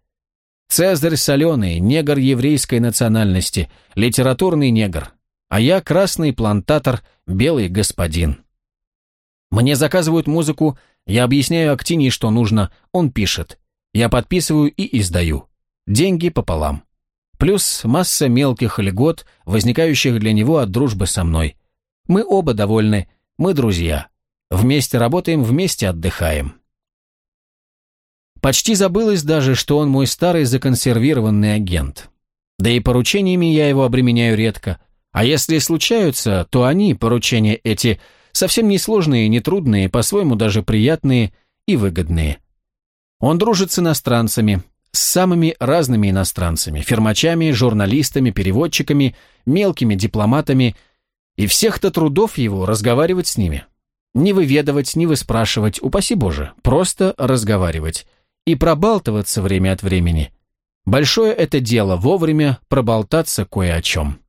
A: Цезарь соленый, негр еврейской национальности, литературный негр. А я красный плантатор, белый господин. Мне заказывают музыку, я объясняю Актинии, что нужно, он пишет. Я подписываю и издаю. Деньги пополам. Плюс масса мелких льгот, возникающих для него от дружбы со мной. Мы оба довольны, мы друзья. Вместе работаем, вместе отдыхаем. Почти забылось даже, что он мой старый законсервированный агент. Да и поручениями я его обременяю редко. А если случаются, то они, поручения эти, Совсем несложные, нетрудные, по-своему даже приятные и выгодные. Он дружит с иностранцами, с самыми разными иностранцами, фермачами, журналистами, переводчиками, мелкими дипломатами, и всех-то трудов его разговаривать с ними. Не выведывать, не выспрашивать, упаси Боже, просто разговаривать. И пробалтываться время от времени. Большое это дело вовремя проболтаться кое о чем.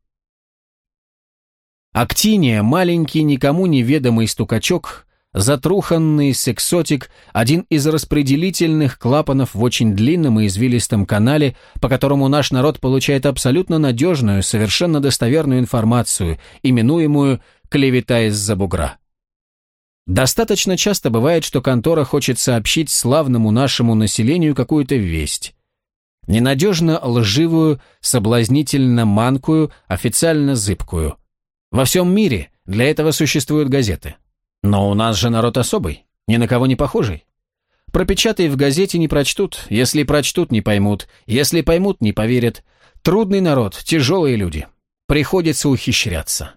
A: Актиния, маленький, никому неведомый стукачок, затруханный сексотик, один из распределительных клапанов в очень длинном и извилистом канале, по которому наш народ получает абсолютно надежную, совершенно достоверную информацию, именуемую «клевета из-за бугра». Достаточно часто бывает, что контора хочет сообщить славному нашему населению какую-то весть. Ненадежно лживую, соблазнительно манкую, официально зыбкую – во всем мире для этого существуют газеты. Но у нас же народ особый, ни на кого не похожий. Пропечатай в газете не прочтут, если прочтут не поймут, если поймут не поверят. Трудный народ, тяжелые люди. Приходится ухищряться.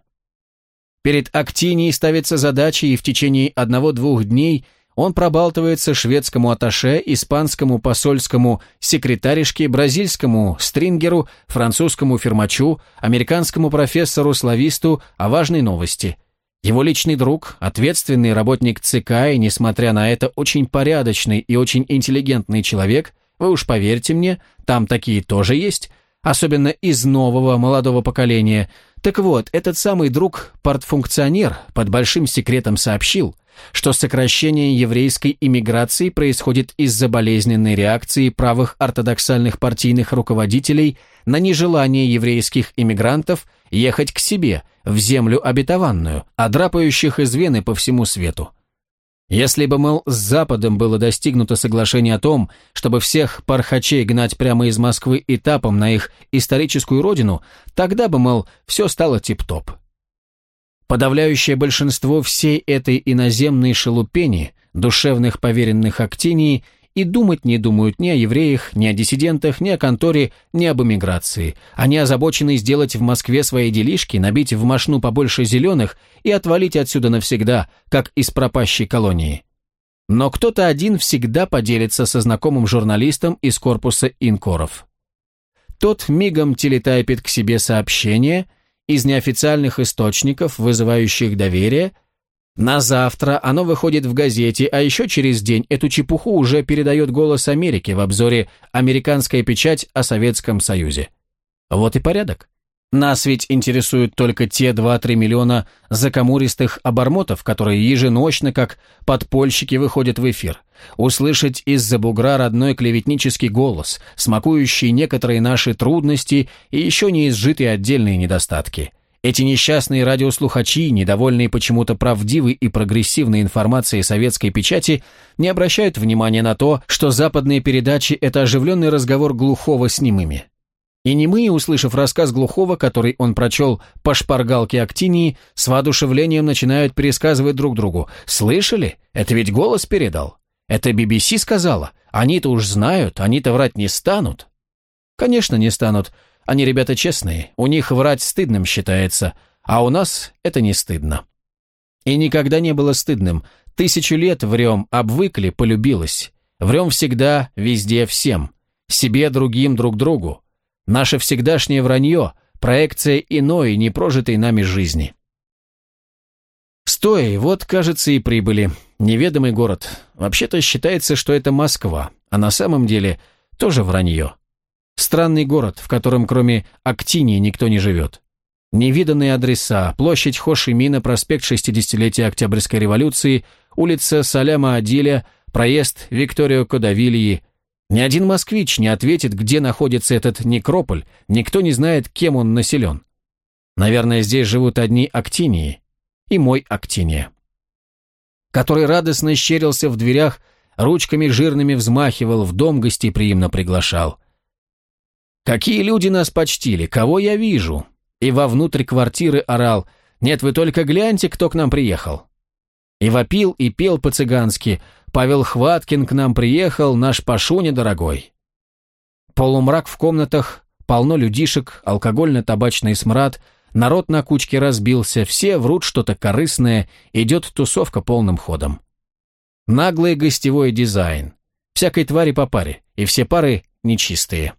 A: Перед Актинией ставится задача, и в течение одного-двух дней – он пробалтывается шведскому аташе, испанскому посольскому секретаришке, бразильскому стрингеру, французскому фермачу, американскому профессору-слависту о важной новости. Его личный друг, ответственный работник ЦК и, несмотря на это, очень порядочный и очень интеллигентный человек, вы уж поверьте мне, там такие тоже есть, особенно из нового молодого поколения. Так вот, этот самый друг-портфункционер под большим секретом сообщил – что сокращение еврейской иммиграции происходит из-за болезненной реакции правых ортодоксальных партийных руководителей на нежелание еврейских иммигрантов ехать к себе, в землю обетованную, а драпающих из Вены по всему свету. Если бы, мол, с Западом было достигнуто соглашение о том, чтобы всех пархачей гнать прямо из Москвы этапом на их историческую родину, тогда бы, мол, все стало тип-топ. Подавляющее большинство всей этой иноземной шелупени, душевных поверенных Актинии, и думать не думают ни о евреях, ни о диссидентах, ни о конторе, ни об эмиграции. Они озабочены сделать в Москве свои делишки, набить в мошну побольше зеленых и отвалить отсюда навсегда, как из пропащей колонии. Но кто-то один всегда поделится со знакомым журналистом из корпуса инкоров. Тот мигом телетайпит к себе сообщение – из неофициальных источников, вызывающих доверие. На завтра оно выходит в газете, а еще через день эту чепуху уже передает «Голос Америки» в обзоре «Американская печать о Советском Союзе». Вот и порядок. Нас ведь интересуют только те 2-3 миллиона закамуристых обормотов, которые еженочно, как подпольщики, выходят в эфир. Услышать из-за бугра родной клеветнический голос, смакующий некоторые наши трудности и еще не изжитые отдельные недостатки. Эти несчастные радиослухачи, недовольные почему-то правдивой и прогрессивной информацией советской печати, не обращают внимания на то, что западные передачи – это оживленный разговор глухого с немыми. И немые, услышав рассказ Глухого, который он прочел по шпаргалке Актинии, с воодушевлением начинают пересказывать друг другу. «Слышали? Это ведь голос передал. Это BBC сказала. Они-то уж знают, они-то врать не станут». Конечно, не станут. Они ребята честные, у них врать стыдным считается, а у нас это не стыдно. И никогда не было стыдным. Тысячу лет врем, обвыкли, полюбилось. Врем всегда, везде, всем. Себе, другим, друг другу. Наше всегдашнее вранье – проекция иной, непрожитой нами жизни. Стой, вот, кажется, и прибыли. Неведомый город. Вообще-то считается, что это Москва, а на самом деле тоже вранье. Странный город, в котором кроме Актинии никто не живет. Невиданные адреса, площадь Хошимина, проспект 60-летия Октябрьской революции, улица Саляма Адиля, проезд Викторио Кодавильи, ни один москвич не ответит, где находится этот некрополь, никто не знает, кем он населен. Наверное, здесь живут одни актинии. И мой актиния. Который радостно щерился в дверях, ручками жирными взмахивал, в дом гостеприимно приглашал. «Какие люди нас почтили, кого я вижу?» И вовнутрь квартиры орал «Нет, вы только гляньте, кто к нам приехал». И вопил, и пел по-цыгански – Павел Хваткин к нам приехал, наш Пашуня дорогой. Полумрак в комнатах, полно людишек, алкогольно-табачный смрад, Народ на кучке разбился, все врут что-то корыстное, идет тусовка полным ходом. Наглый гостевой дизайн. Всякой твари по паре, и все пары нечистые.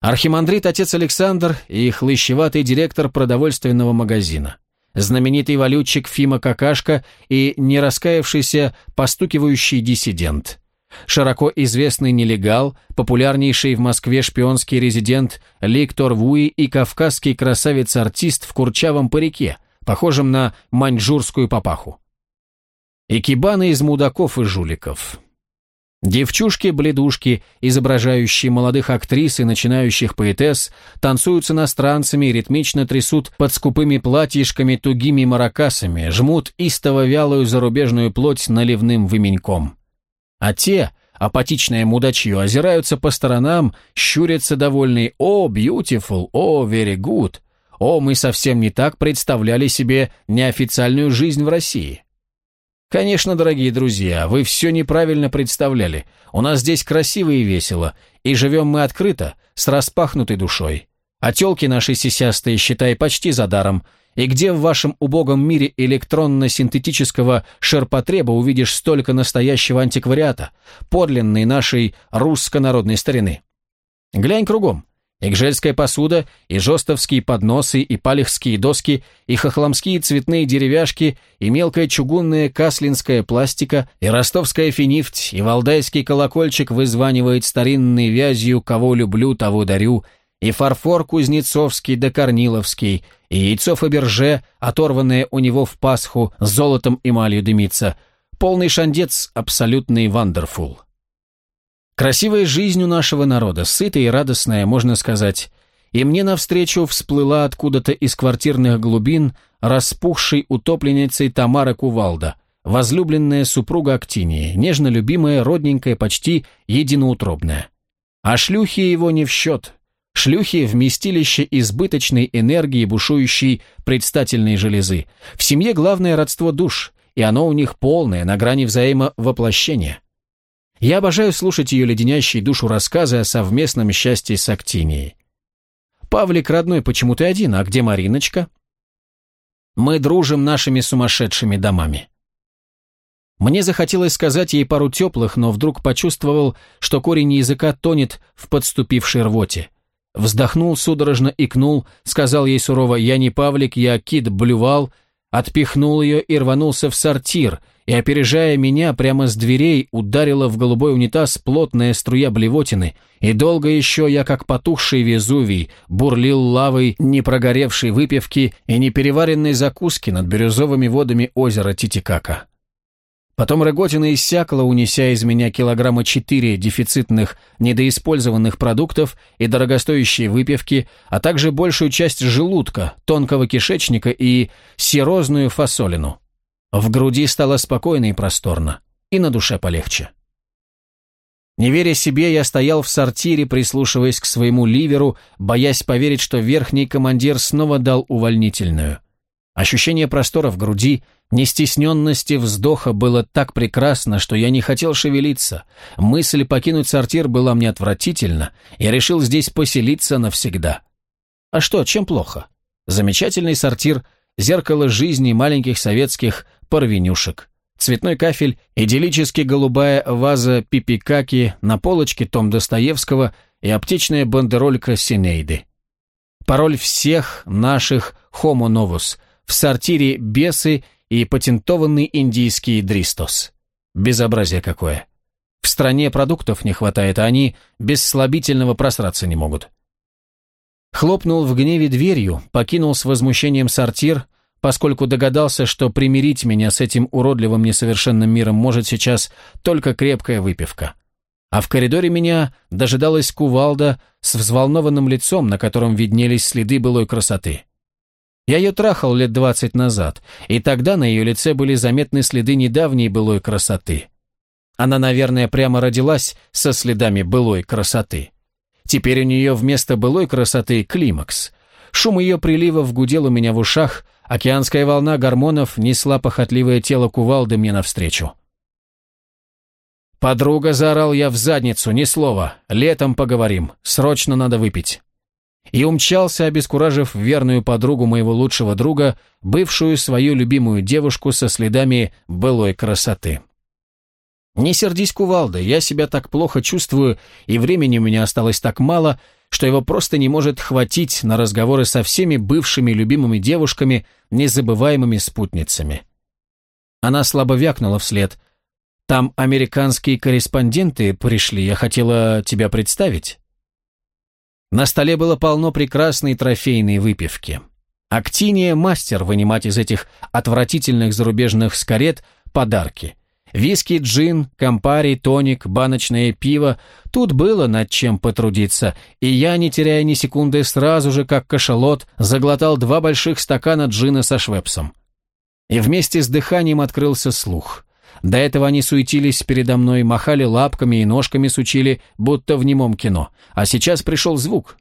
A: Архимандрит отец Александр и хлыщеватый директор продовольственного магазина. Знаменитый валютчик Фима Какашка и нераскаявшийся постукивающий диссидент. Широко известный нелегал, популярнейший в Москве шпионский резидент Ликтор Вуи и кавказский красавец-артист в курчавом парике, похожем на маньчжурскую папаху. Экибаны из мудаков и жуликов. Девчушки-бледушки, изображающие молодых актрис и начинающих поэтесс, танцуют с иностранцами и ритмично трясут под скупыми платьишками тугими маракасами, жмут истово вялую зарубежную плоть наливным выменьком. А те, апатичное мудачье, озираются по сторонам, щурятся довольные «О, beautiful! О, very good! О, мы совсем не так представляли себе неофициальную жизнь в России!» Конечно, дорогие друзья, вы все неправильно представляли. У нас здесь красиво и весело, и живем мы открыто, с распахнутой душой. А телки наши сисястые, считай, почти за даром. И где в вашем убогом мире электронно-синтетического ширпотреба увидишь столько настоящего антиквариата, подлинной нашей русско-народной старины? Глянь кругом. Игжельская посуда, и жестовские подносы, и палехские доски, и хохломские цветные деревяшки, и мелкая чугунная каслинская пластика, и ростовская финифть, и валдайский колокольчик вызванивает старинной вязью «Кого люблю, того дарю», и фарфор кузнецовский да корниловский, и яйцо Фаберже, оторванное у него в Пасху, золотом эмалью дымится. Полный шандец, абсолютный вандерфул. Красивая жизнь у нашего народа, сытая и радостная, можно сказать. И мне навстречу всплыла откуда-то из квартирных глубин распухшей утопленницей Тамара Кувалда, возлюбленная супруга Актинии, нежно любимая, родненькая, почти единоутробная. А шлюхи его не в счет. Шлюхи – вместилище избыточной энергии, бушующей предстательной железы. В семье главное родство душ, и оно у них полное, на грани взаимовоплощения. Я обожаю слушать ее леденящие душу рассказы о совместном счастье с Актинией. «Павлик, родной, почему ты один, а где Мариночка?» «Мы дружим нашими сумасшедшими домами». Мне захотелось сказать ей пару теплых, но вдруг почувствовал, что корень языка тонет в подступившей рвоте. Вздохнул судорожно, икнул, сказал ей сурово «Я не Павлик, я Кит Блювал», отпихнул ее и рванулся в сортир, и, опережая меня, прямо с дверей ударила в голубой унитаз плотная струя блевотины, и долго еще я, как потухший Везувий, бурлил лавой непрогоревшей выпивки и непереваренной закуски над бирюзовыми водами озера Титикака. Потом Роготина иссякла, унеся из меня килограмма четыре дефицитных, недоиспользованных продуктов и дорогостоящие выпивки, а также большую часть желудка, тонкого кишечника и серозную фасолину. В груди стало спокойно и просторно, и на душе полегче. Не веря себе, я стоял в сортире, прислушиваясь к своему ливеру, боясь поверить, что верхний командир снова дал увольнительную. Ощущение простора в груди, нестесненности вздоха было так прекрасно, что я не хотел шевелиться. Мысль покинуть сортир была мне отвратительна. Я решил здесь поселиться навсегда. А что, чем плохо? Замечательный сортир, зеркало жизни маленьких советских парвенюшек. Цветной кафель, идиллически голубая ваза пипикаки, на полочке том Достоевского и аптечная бандеролька Синейды. Пароль всех наших «Homo novus», в сортире бесы и патентованный индийский дристос. Безобразие какое. В стране продуктов не хватает, а они без слабительного просраться не могут. Хлопнул в гневе дверью, покинул с возмущением сортир, поскольку догадался, что примирить меня с этим уродливым несовершенным миром может сейчас только крепкая выпивка. А в коридоре меня дожидалась кувалда с взволнованным лицом, на котором виднелись следы былой красоты. Я ее трахал лет двадцать назад, и тогда на ее лице были заметны следы недавней былой красоты. Она, наверное, прямо родилась со следами былой красоты. Теперь у нее вместо былой красоты климакс. Шум ее приливов гудел у меня в ушах, океанская волна гормонов несла похотливое тело кувалды мне навстречу. «Подруга», — заорал я в задницу, ни слова. «Летом поговорим. Срочно надо выпить». и умчался, обескуражив верную подругу моего лучшего друга, бывшую свою любимую девушку со следами былой красоты. Не сердись, кувалда, я себя так плохо чувствую, и времени у меня осталось так мало, что его просто не может хватить на разговоры со всеми бывшими любимыми девушками, незабываемыми спутницами. Она слабо вякнула вслед. «Там американские корреспонденты пришли, я хотела тебя представить». На столе было полно прекрасной трофейной выпивки. Актиния – мастер вынимать из этих отвратительных зарубежных скорет подарки. Виски, джин, кампари, тоник, баночное пиво – тут было над чем потрудиться, и я, не теряя ни секунды, сразу же, как кашалот, заглотал два больших стакана джина со швепсом. И вместе с дыханием открылся слух. До этого они суетились передо мной, махали лапками и ножками сучили, будто в немом кино. А сейчас пришел звук.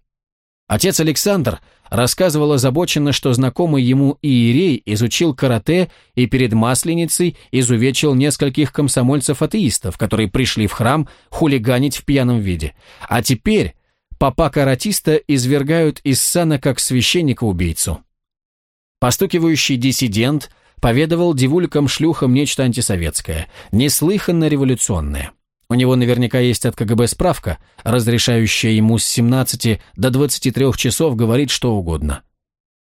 A: Отец Александр рассказывал озабоченно, что знакомый ему Иерей изучил карате и перед Масленицей изувечил нескольких комсомольцев-атеистов, которые пришли в храм хулиганить в пьяном виде. А теперь папа-каратиста извергают из сана как священника-убийцу. Постукивающий диссидент – поведывал девулькам-шлюхам нечто антисоветское, неслыханно революционное. У него наверняка есть от КГБ справка, разрешающая ему с 17 до 23 часов говорить что угодно.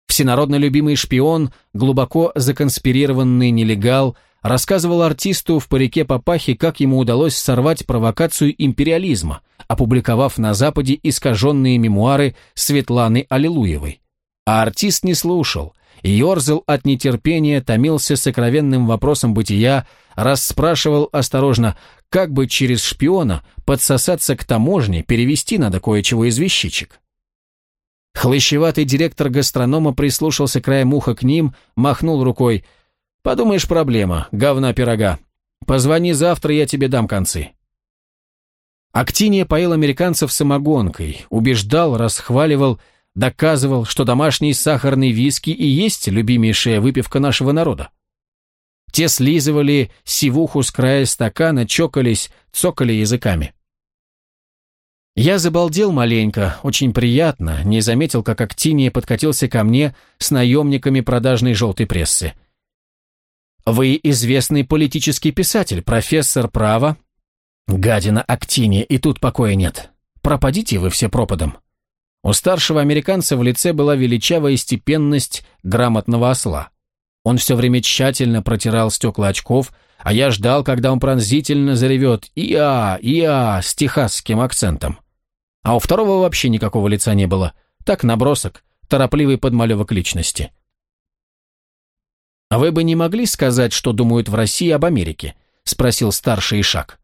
A: Всенародно любимый шпион, глубоко законспирированный нелегал, рассказывал артисту в парике папахи, как ему удалось сорвать провокацию империализма, опубликовав на Западе искаженные мемуары Светланы Аллилуевой. А артист не слушал, Ёрзал от нетерпения, томился сокровенным вопросом бытия, расспрашивал осторожно, как бы через шпиона подсосаться к таможне, перевести надо кое-чего из вещичек. Хлыщеватый директор гастронома прислушался краем уха к ним, махнул рукой. «Подумаешь, проблема, говна пирога. Позвони завтра, я тебе дам концы». Актиния поил американцев самогонкой, убеждал, расхваливал, доказывал, что домашний сахарный виски и есть любимейшая выпивка нашего народа. Те слизывали сивуху с края стакана, чокались, цокали языками. Я забалдел маленько, очень приятно, не заметил, как Актиния подкатился ко мне с наемниками продажной желтой прессы. «Вы известный политический писатель, профессор права?» «Гадина Актиния, и тут покоя нет. Пропадите вы все пропадом. У старшего американца в лице была величавая степенность грамотного осла. Он все время тщательно протирал стекла очков, а я ждал, когда он пронзительно заревет «Иа! Иа!» с техасским акцентом. А у второго вообще никакого лица не было. Так набросок, торопливый подмалевок личности. «А вы бы не могли сказать, что думают в России об Америке?» — спросил старший Ишак.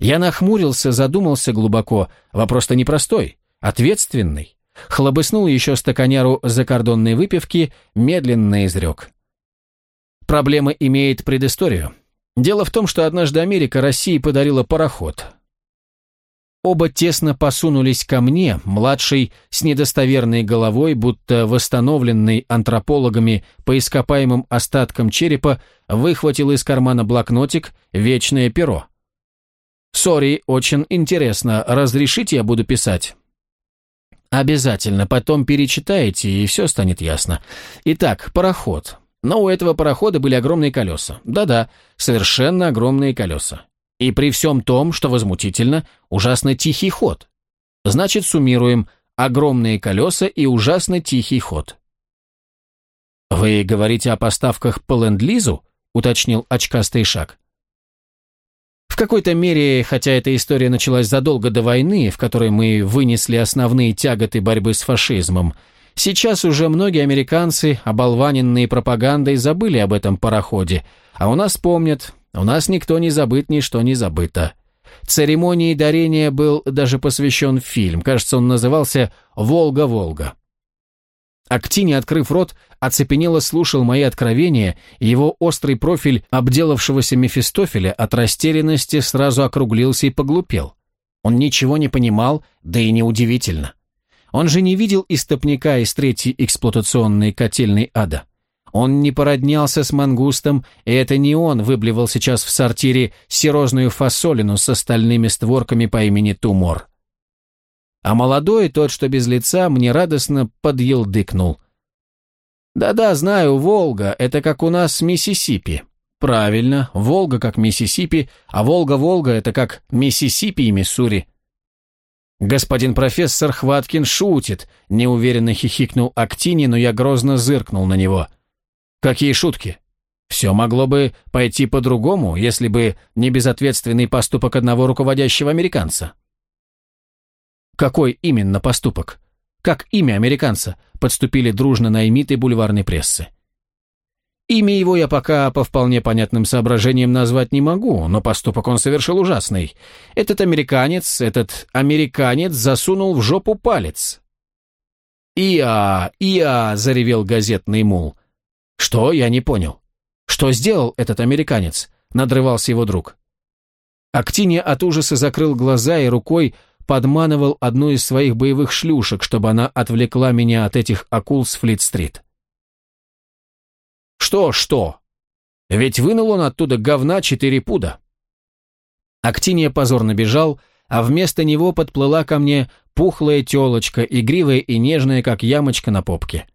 A: Я нахмурился, задумался глубоко. Вопрос-то непростой ответственный, хлобыснул еще стаканяру закордонной выпивки, медленно изрек. Проблема имеет предысторию. Дело в том, что однажды Америка России подарила пароход. Оба тесно посунулись ко мне, младший с недостоверной головой, будто восстановленный антропологами по ископаемым остаткам черепа, выхватил из кармана блокнотик «Вечное перо». «Сори, очень интересно, разрешите я буду писать?» Обязательно, потом перечитаете, и все станет ясно. Итак, пароход. Но у этого парохода были огромные колеса. Да-да, совершенно огромные колеса. И при всем том, что возмутительно, ужасно тихий ход. Значит, суммируем огромные колеса и ужасно тихий ход. «Вы говорите о поставках по ленд-лизу?» — уточнил очкастый шаг. В какой-то мере, хотя эта история началась задолго до войны, в которой мы вынесли основные тяготы борьбы с фашизмом, сейчас уже многие американцы, оболваненные пропагандой, забыли об этом пароходе, а у нас помнят, у нас никто не забыт, ничто не забыто. Церемонии дарения был даже посвящен фильм, кажется, он назывался «Волга-Волга». Актини, открыв рот, оцепенело слушал мои откровения, и его острый профиль обделавшегося Мефистофеля от растерянности сразу округлился и поглупел. Он ничего не понимал, да и неудивительно. Он же не видел истопника из третьей эксплуатационной котельной ада. Он не породнялся с мангустом, и это не он выблевал сейчас в сортире серозную фасолину с остальными створками по имени Тумор. А молодой, тот, что без лица, мне радостно подъелдыкнул. «Да-да, знаю, Волга, это как у нас Миссисипи». «Правильно, Волга как Миссисипи, а Волга-Волга это как Миссисипи и Миссури». «Господин профессор Хваткин шутит», — неуверенно хихикнул Актини, но я грозно зыркнул на него. «Какие шутки? Все могло бы пойти по-другому, если бы не безответственный поступок одного руководящего американца». «Какой именно поступок? Как имя американца?» — подступили дружно наймиты бульварной прессы. Имя его я пока по вполне понятным соображениям назвать не могу, но поступок он совершил ужасный. Этот американец, этот американец засунул в жопу палец. «Иа, Иа!» – заревел газетный мул. «Что? Я не понял. Что сделал этот американец?» – надрывался его друг. Актиния от ужаса закрыл глаза и рукой подманывал одну из своих боевых шлюшек, чтобы она отвлекла меня от этих акул с Флит-стрит. Что-что? Ведь вынул он оттуда говна четыре пуда. Актиния позорно бежал, а вместо него подплыла ко мне пухлая телочка, игривая и нежная, как ямочка на попке.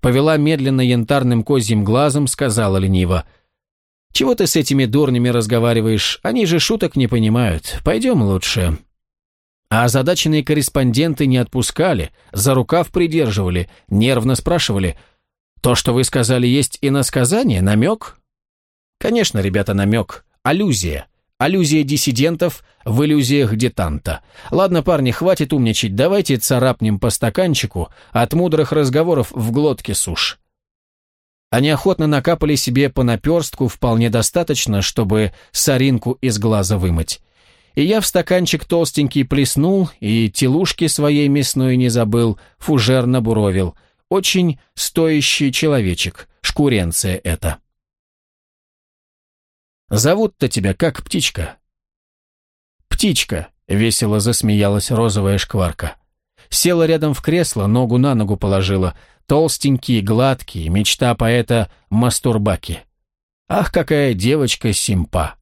A: Повела медленно янтарным козьим глазом, сказала лениво, «Чего ты с этими дурнями разговариваешь? Они же шуток не понимают. Пойдем лучше». А озадаченные корреспонденты не отпускали, за рукав придерживали, нервно спрашивали – то, что вы сказали, есть иносказание, намек? Конечно, ребята, намек. Аллюзия. Аллюзия диссидентов в иллюзиях детанта. Ладно, парни, хватит умничать, давайте царапнем по стаканчику, от мудрых разговоров в глотке сушь. Они охотно накапали себе по наперстку вполне достаточно, чтобы соринку из глаза вымыть. И я в стаканчик толстенький плеснул, и телушки своей мясной не забыл, фужер набуровил – очень стоящий человечек, шкуренция это. Зовут-то тебя как птичка? Птичка, весело засмеялась розовая шкварка. Села рядом в кресло, ногу на ногу положила. Толстенький, гладкий, мечта поэта Мастурбаки. Ах, какая девочка симпа!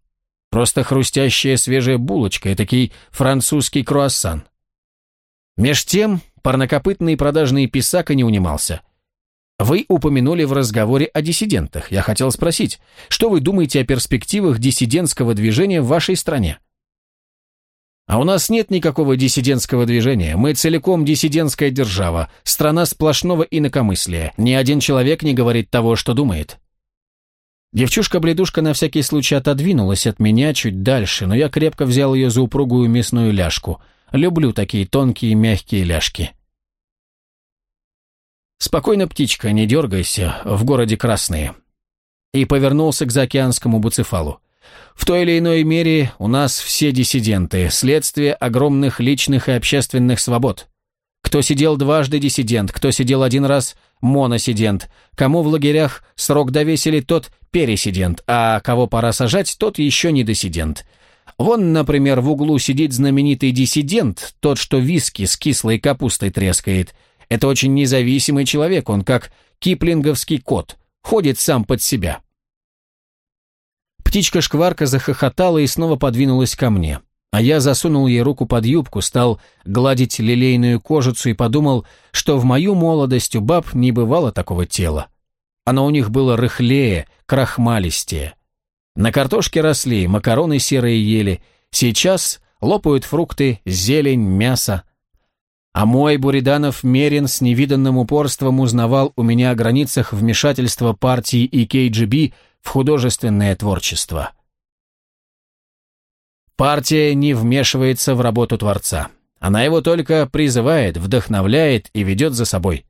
A: Просто хрустящая свежая булочка, и такой французский круассан. Меж тем парнокопытный продажный писака не унимался. Вы упомянули в разговоре о диссидентах. Я хотел спросить, что вы думаете о перспективах диссидентского движения в вашей стране? А у нас нет никакого диссидентского движения. Мы целиком диссидентская держава, страна сплошного инакомыслия. Ни один человек не говорит того, что думает. Девчушка-бледушка на всякий случай отодвинулась от меня чуть дальше, но я крепко взял ее за упругую мясную ляжку – Люблю такие тонкие мягкие ляжки. «Спокойно, птичка, не дергайся, в городе красные». И повернулся к заокеанскому буцефалу. В той или иной мере у нас все диссиденты, следствие огромных личных и общественных свобод. Кто сидел дважды диссидент, кто сидел один раз моносидент, кому в лагерях срок довесили, тот пересидент, а кого пора сажать, тот еще не диссидент. Вон, например, в углу сидит знаменитый диссидент, тот, что виски с кислой капустой трескает. Это очень независимый человек, он как киплинговский кот, ходит сам под себя. Птичка-шкварка захохотала и снова подвинулась ко мне. А я засунул ей руку под юбку, стал гладить лилейную кожицу и подумал, что в мою молодость у баб не бывало такого тела. Оно у них было рыхлее, крахмалистее. На картошке росли, макароны серые ели. Сейчас лопают фрукты, зелень, мясо. А мой Буриданов Мерин с невиданным упорством узнавал у меня о границах вмешательства партии и КГБ в художественное творчество. Партия не вмешивается в работу Творца. Она его только призывает, вдохновляет и ведет за собой.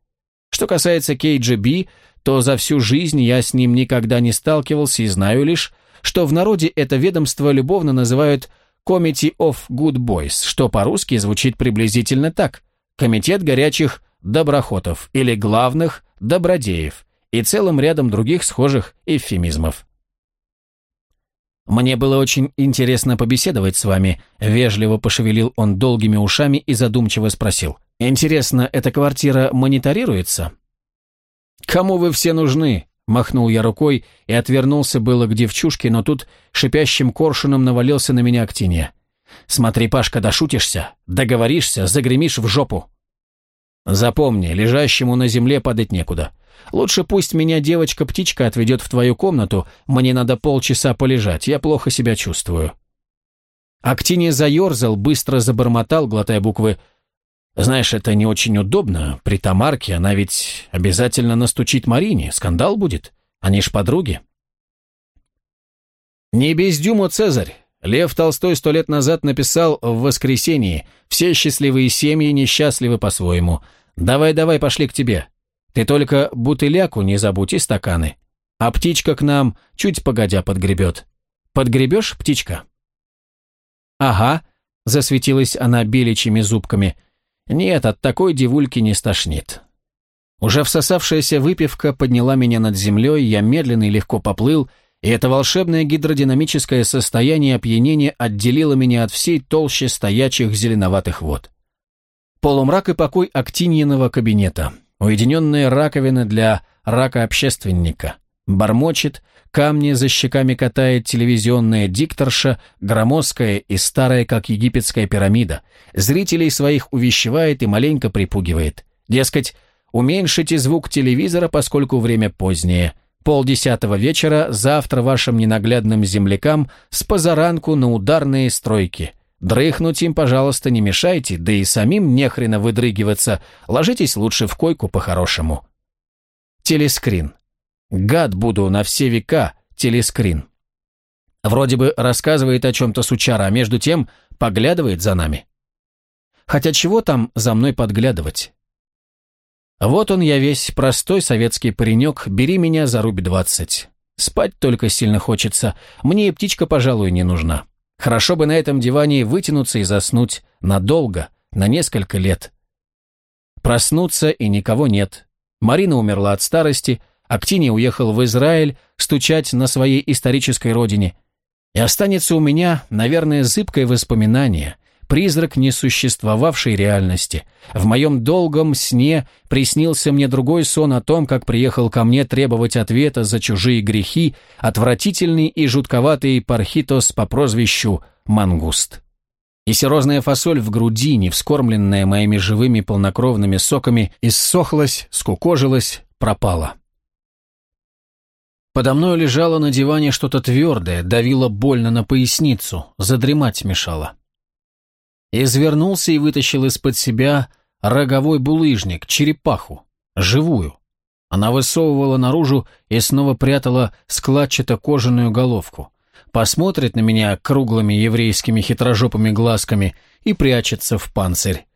A: Что касается КГБ, то за всю жизнь я с ним никогда не сталкивался и знаю лишь, что в народе это ведомство любовно называют Committee of Good Boys, что по-русски звучит приблизительно так – Комитет горячих доброхотов или главных добродеев и целым рядом других схожих эвфемизмов. «Мне было очень интересно побеседовать с вами», – вежливо пошевелил он долгими ушами и задумчиво спросил. «Интересно, эта квартира мониторируется?» «Кому вы все нужны?» Махнул я рукой и отвернулся было к девчушке, но тут шипящим коршуном навалился на меня Актиния. Смотри, Пашка, дошутишься, договоришься, загремишь в жопу. Запомни, лежащему на земле падать некуда. Лучше пусть меня девочка-птичка отведет в твою комнату, мне надо полчаса полежать, я плохо себя чувствую». Актини заерзал, быстро забормотал, глотая буквы. «Знаешь, это не очень удобно. При Тамарке она ведь обязательно настучит Марине. Скандал будет. Они ж подруги». «Не без дюму, Цезарь. Лев Толстой сто лет назад написал в «Воскресенье» «Все счастливые семьи несчастливы по-своему. Давай-давай, пошли к тебе. Ты только бутыляку не забудь и стаканы. А птичка к нам чуть погодя подгребет. Подгребешь, птичка?» «Ага», — засветилась она беличьими зубками. «Нет, от такой девульки не стошнит». Уже всосавшаяся выпивка подняла меня над землей, я медленно и легко поплыл, и это волшебное гидродинамическое состояние опьянения отделило меня от всей толщи стоячих зеленоватых вод. Полумрак и покой актиньиного кабинета, уединенная раковина для рака-общественника, бормочет, камни за щеками катает телевизионная дикторша, громоздкая и старая, как египетская пирамида, зрителей своих увещевает и маленько припугивает. Дескать, уменьшите звук телевизора, поскольку время позднее. Полдесятого вечера завтра вашим ненаглядным землякам с позаранку на ударные стройки. Дрыхнуть им, пожалуйста, не мешайте, да и самим нехрена выдрыгиваться, ложитесь лучше в койку по-хорошему. Телескрин. Гад буду на все века, телескрин. Вроде бы рассказывает о чем-то сучара, а между тем поглядывает за нами. Хотя чего там за мной подглядывать? Вот он я весь, простой советский паренек, бери меня за рубь двадцать. Спать только сильно хочется, мне и птичка, пожалуй, не нужна. Хорошо бы на этом диване вытянуться и заснуть, надолго, на несколько лет. Проснуться и никого нет. Марина умерла от старости, Актини уехал в Израиль стучать на своей исторической родине. И останется у меня, наверное, зыбкое воспоминание, призрак несуществовавшей реальности. В моем долгом сне приснился мне другой сон о том, как приехал ко мне требовать ответа за чужие грехи отвратительный и жутковатый пархитос по прозвищу Мангуст. И серозная фасоль в груди, не вскормленная моими живыми полнокровными соками, иссохлась, скукожилась, пропала. Подо мной лежало на диване что-то твердое, давило больно на поясницу, задремать мешало. Извернулся и вытащил из-под себя роговой булыжник, черепаху, живую. Она высовывала наружу и снова прятала складчато-кожаную головку. Посмотрит на меня круглыми еврейскими хитрожопыми глазками и прячется в панцирь.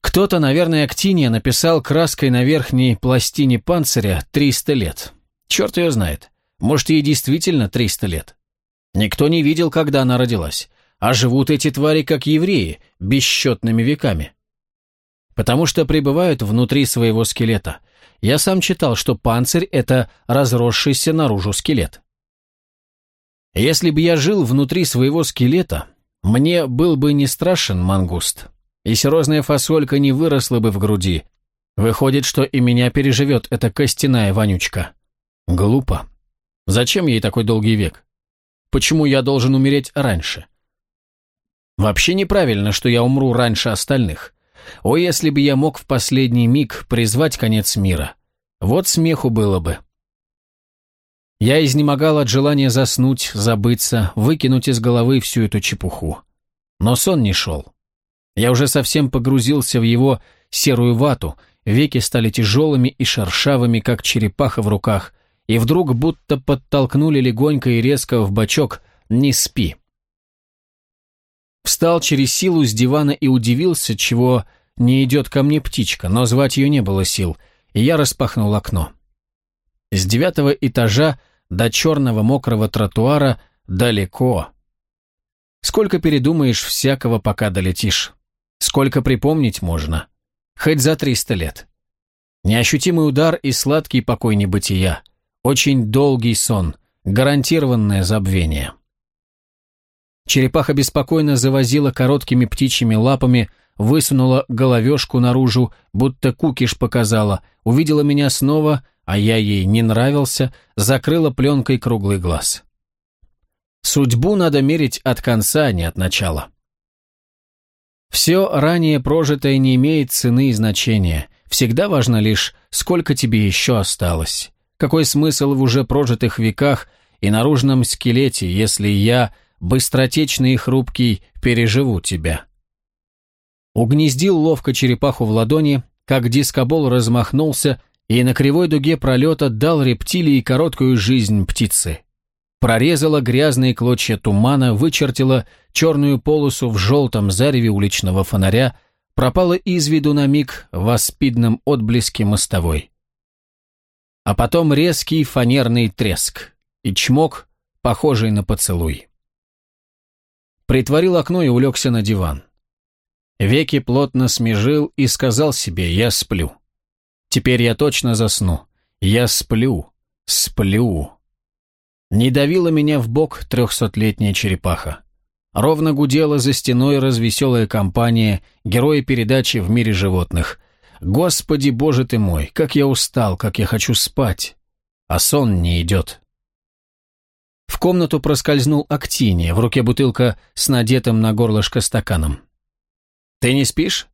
A: Кто-то, наверное, Актиния написал краской на верхней пластине панциря «300 лет». Черт ее знает. Может, ей действительно 300 лет. Никто не видел, когда она родилась. А живут эти твари, как евреи, бесчетными веками. Потому что пребывают внутри своего скелета. Я сам читал, что панцирь – это разросшийся наружу скелет. Если бы я жил внутри своего скелета, мне был бы не страшен мангуст, и серозная фасолька не выросла бы в груди. Выходит, что и меня переживет эта костяная вонючка. Глупо. Зачем ей такой долгий век? Почему я должен умереть раньше? Вообще неправильно, что я умру раньше остальных. О, если бы я мог в последний миг призвать конец мира. Вот смеху было бы. Я изнемогал от желания заснуть, забыться, выкинуть из головы всю эту чепуху. Но сон не шел. Я уже совсем погрузился в его серую вату, веки стали тяжелыми и шершавыми, как черепаха в руках, и вдруг будто подтолкнули легонько и резко в бочок «Не спи». Встал через силу с дивана и удивился, чего не идет ко мне птичка, но звать ее не было сил, и я распахнул окно. С девятого этажа до черного мокрого тротуара далеко. Сколько передумаешь всякого, пока долетишь. Сколько припомнить можно. Хоть за триста лет. Неощутимый удар и сладкий покой небытия. Очень долгий сон, гарантированное забвение. Черепаха беспокойно завозила короткими птичьими лапами, высунула головешку наружу, будто кукиш показала, увидела меня снова, а я ей не нравился, закрыла пленкой круглый глаз. Судьбу надо мерить от конца, а не от начала. Все ранее прожитое не имеет цены и значения. Всегда важно лишь, сколько тебе еще осталось. Какой смысл в уже прожитых веках и наружном скелете, если я, быстротечный и хрупкий, переживу тебя? Угнездил ловко черепаху в ладони, как дискобол размахнулся и на кривой дуге пролета дал рептилии короткую жизнь птицы. Прорезала грязные клочья тумана, вычертила черную полосу в желтом зареве уличного фонаря, пропала из виду на миг в аспидном отблеске мостовой. А потом резкий фанерный треск и чмок, похожий на поцелуй. Притворил окно и улегся на диван. Веки плотно смежил и сказал себе «я сплю». Теперь я точно засну. Я сплю, сплю. Не давила меня в бок трехсотлетняя черепаха. Ровно гудела за стеной развеселая компания, герои передачи в мире животных. Господи, боже ты мой, как я устал, как я хочу спать. А сон не идет. В комнату проскользнул Актиния, в руке бутылка с надетым на горлышко стаканом. «Ты не спишь?»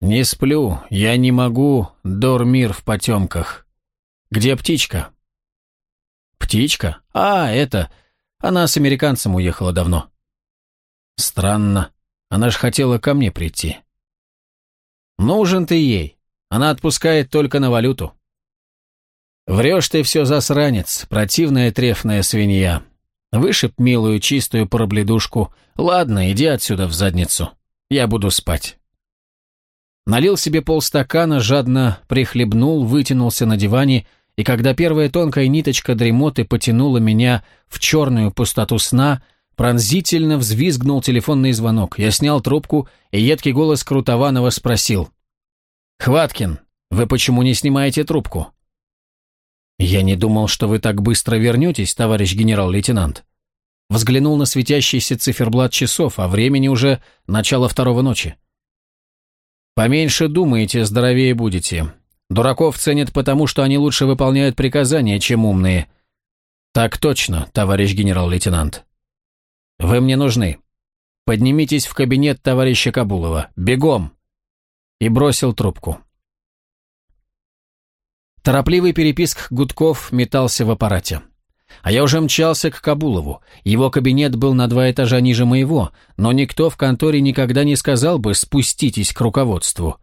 A: «Не сплю, я не могу, Дормир в потемках. Где птичка?» «Птичка? А, это... Она с американцем уехала давно». «Странно. Она же хотела ко мне прийти». Нужен ты ей. Она отпускает только на валюту. Врешь ты все, засранец, противная трефная свинья. Вышиб милую чистую пробледушку. Ладно, иди отсюда в задницу. Я буду спать. Налил себе полстакана, жадно прихлебнул, вытянулся на диване, и когда первая тонкая ниточка дремоты потянула меня в черную пустоту сна, Пронзительно взвизгнул телефонный звонок. Я снял трубку, и едкий голос Крутованова спросил. «Хваткин, вы почему не снимаете трубку?» «Я не думал, что вы так быстро вернетесь, товарищ генерал-лейтенант». Взглянул на светящийся циферблат часов, а времени уже начало второго ночи. «Поменьше думаете, здоровее будете. Дураков ценят потому, что они лучше выполняют приказания, чем умные». «Так точно, товарищ генерал-лейтенант». «Вы мне нужны. Поднимитесь в кабинет товарища Кабулова. Бегом!» И бросил трубку. Торопливый переписк гудков метался в аппарате. А я уже мчался к Кабулову. Его кабинет был на два этажа ниже моего, но никто в конторе никогда не сказал бы «спуститесь к руководству».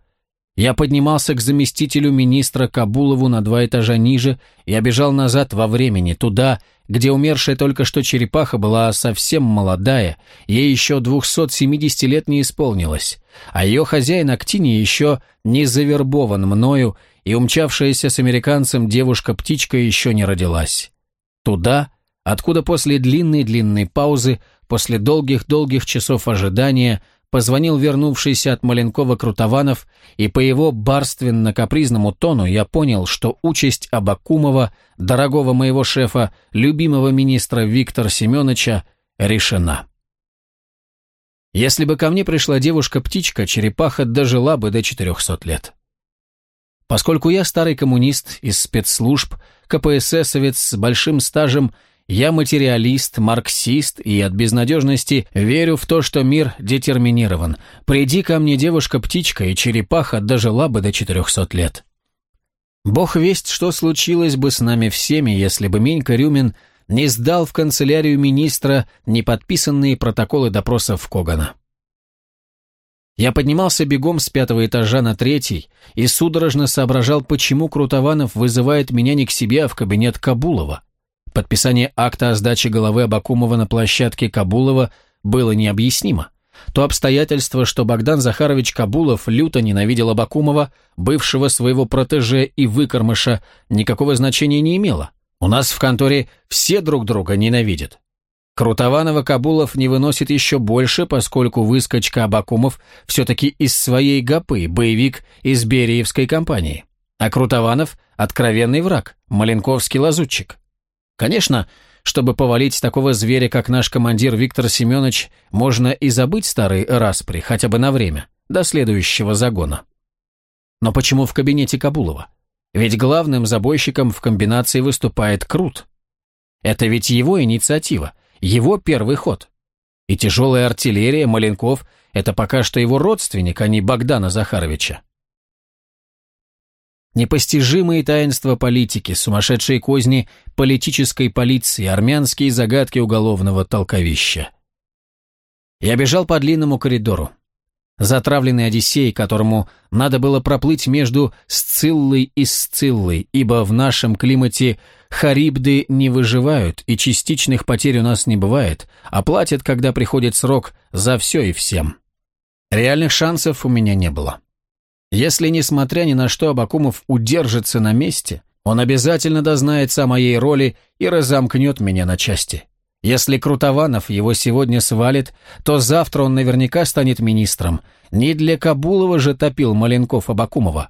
A: Я поднимался к заместителю министра Кабулову на два этажа ниже и обежал назад во времени, туда, где умершая только что черепаха была совсем молодая, ей еще 270 лет не исполнилось, а ее хозяин Актини еще не завербован мною, и умчавшаяся с американцем девушка-птичка еще не родилась. Туда, откуда после длинной-длинной паузы, после долгих-долгих часов ожидания, позвонил вернувшийся от Маленкова Крутованов, и по его барственно-капризному тону я понял, что участь Абакумова, дорогого моего шефа, любимого министра Виктора Семеновича, решена. Если бы ко мне пришла девушка-птичка, черепаха дожила бы до 400 лет. Поскольку я старый коммунист из спецслужб, КПССовец с большим стажем я материалист, марксист и от безнадежности верю в то, что мир детерминирован. Приди ко мне девушка-птичка, и черепаха дожила бы до 400 лет. Бог весть, что случилось бы с нами всеми, если бы Менька Рюмин не сдал в канцелярию министра неподписанные протоколы допросов Когана. Я поднимался бегом с пятого этажа на третий и судорожно соображал, почему Крутованов вызывает меня не к себе, а в кабинет Кабулова. Подписание акта о сдаче головы Абакумова на площадке Кабулова было необъяснимо. То обстоятельство, что Богдан Захарович Кабулов люто ненавидел Абакумова, бывшего своего протеже и выкормыша, никакого значения не имело. У нас в конторе все друг друга ненавидят. Крутованова Кабулов не выносит еще больше, поскольку выскочка Абакумов все-таки из своей гопы, боевик из Бериевской компании. А Крутованов – откровенный враг, маленковский лазутчик. Конечно, чтобы повалить такого зверя, как наш командир Виктор Семенович, можно и забыть старый распри, хотя бы на время, до следующего загона. Но почему в кабинете Кабулова? Ведь главным забойщиком в комбинации выступает Крут. Это ведь его инициатива, его первый ход. И тяжелая артиллерия, Маленков это пока что его родственник, а не Богдана Захаровича. Непостижимые таинства политики, сумасшедшие козни политической полиции, армянские загадки уголовного толковища. Я бежал по длинному коридору. Затравленный Одиссей, которому надо было проплыть между Сциллой и Сциллой, ибо в нашем климате харибды не выживают, и частичных потерь у нас не бывает, а платят, когда приходит срок, за все и всем. Реальных шансов у меня не было. Если, несмотря ни на что, Абакумов удержится на месте, он обязательно дознается о моей роли и разомкнет меня на части. Если Крутованов его сегодня свалит, то завтра он наверняка станет министром. Не для Кабулова же топил Маленков Абакумова.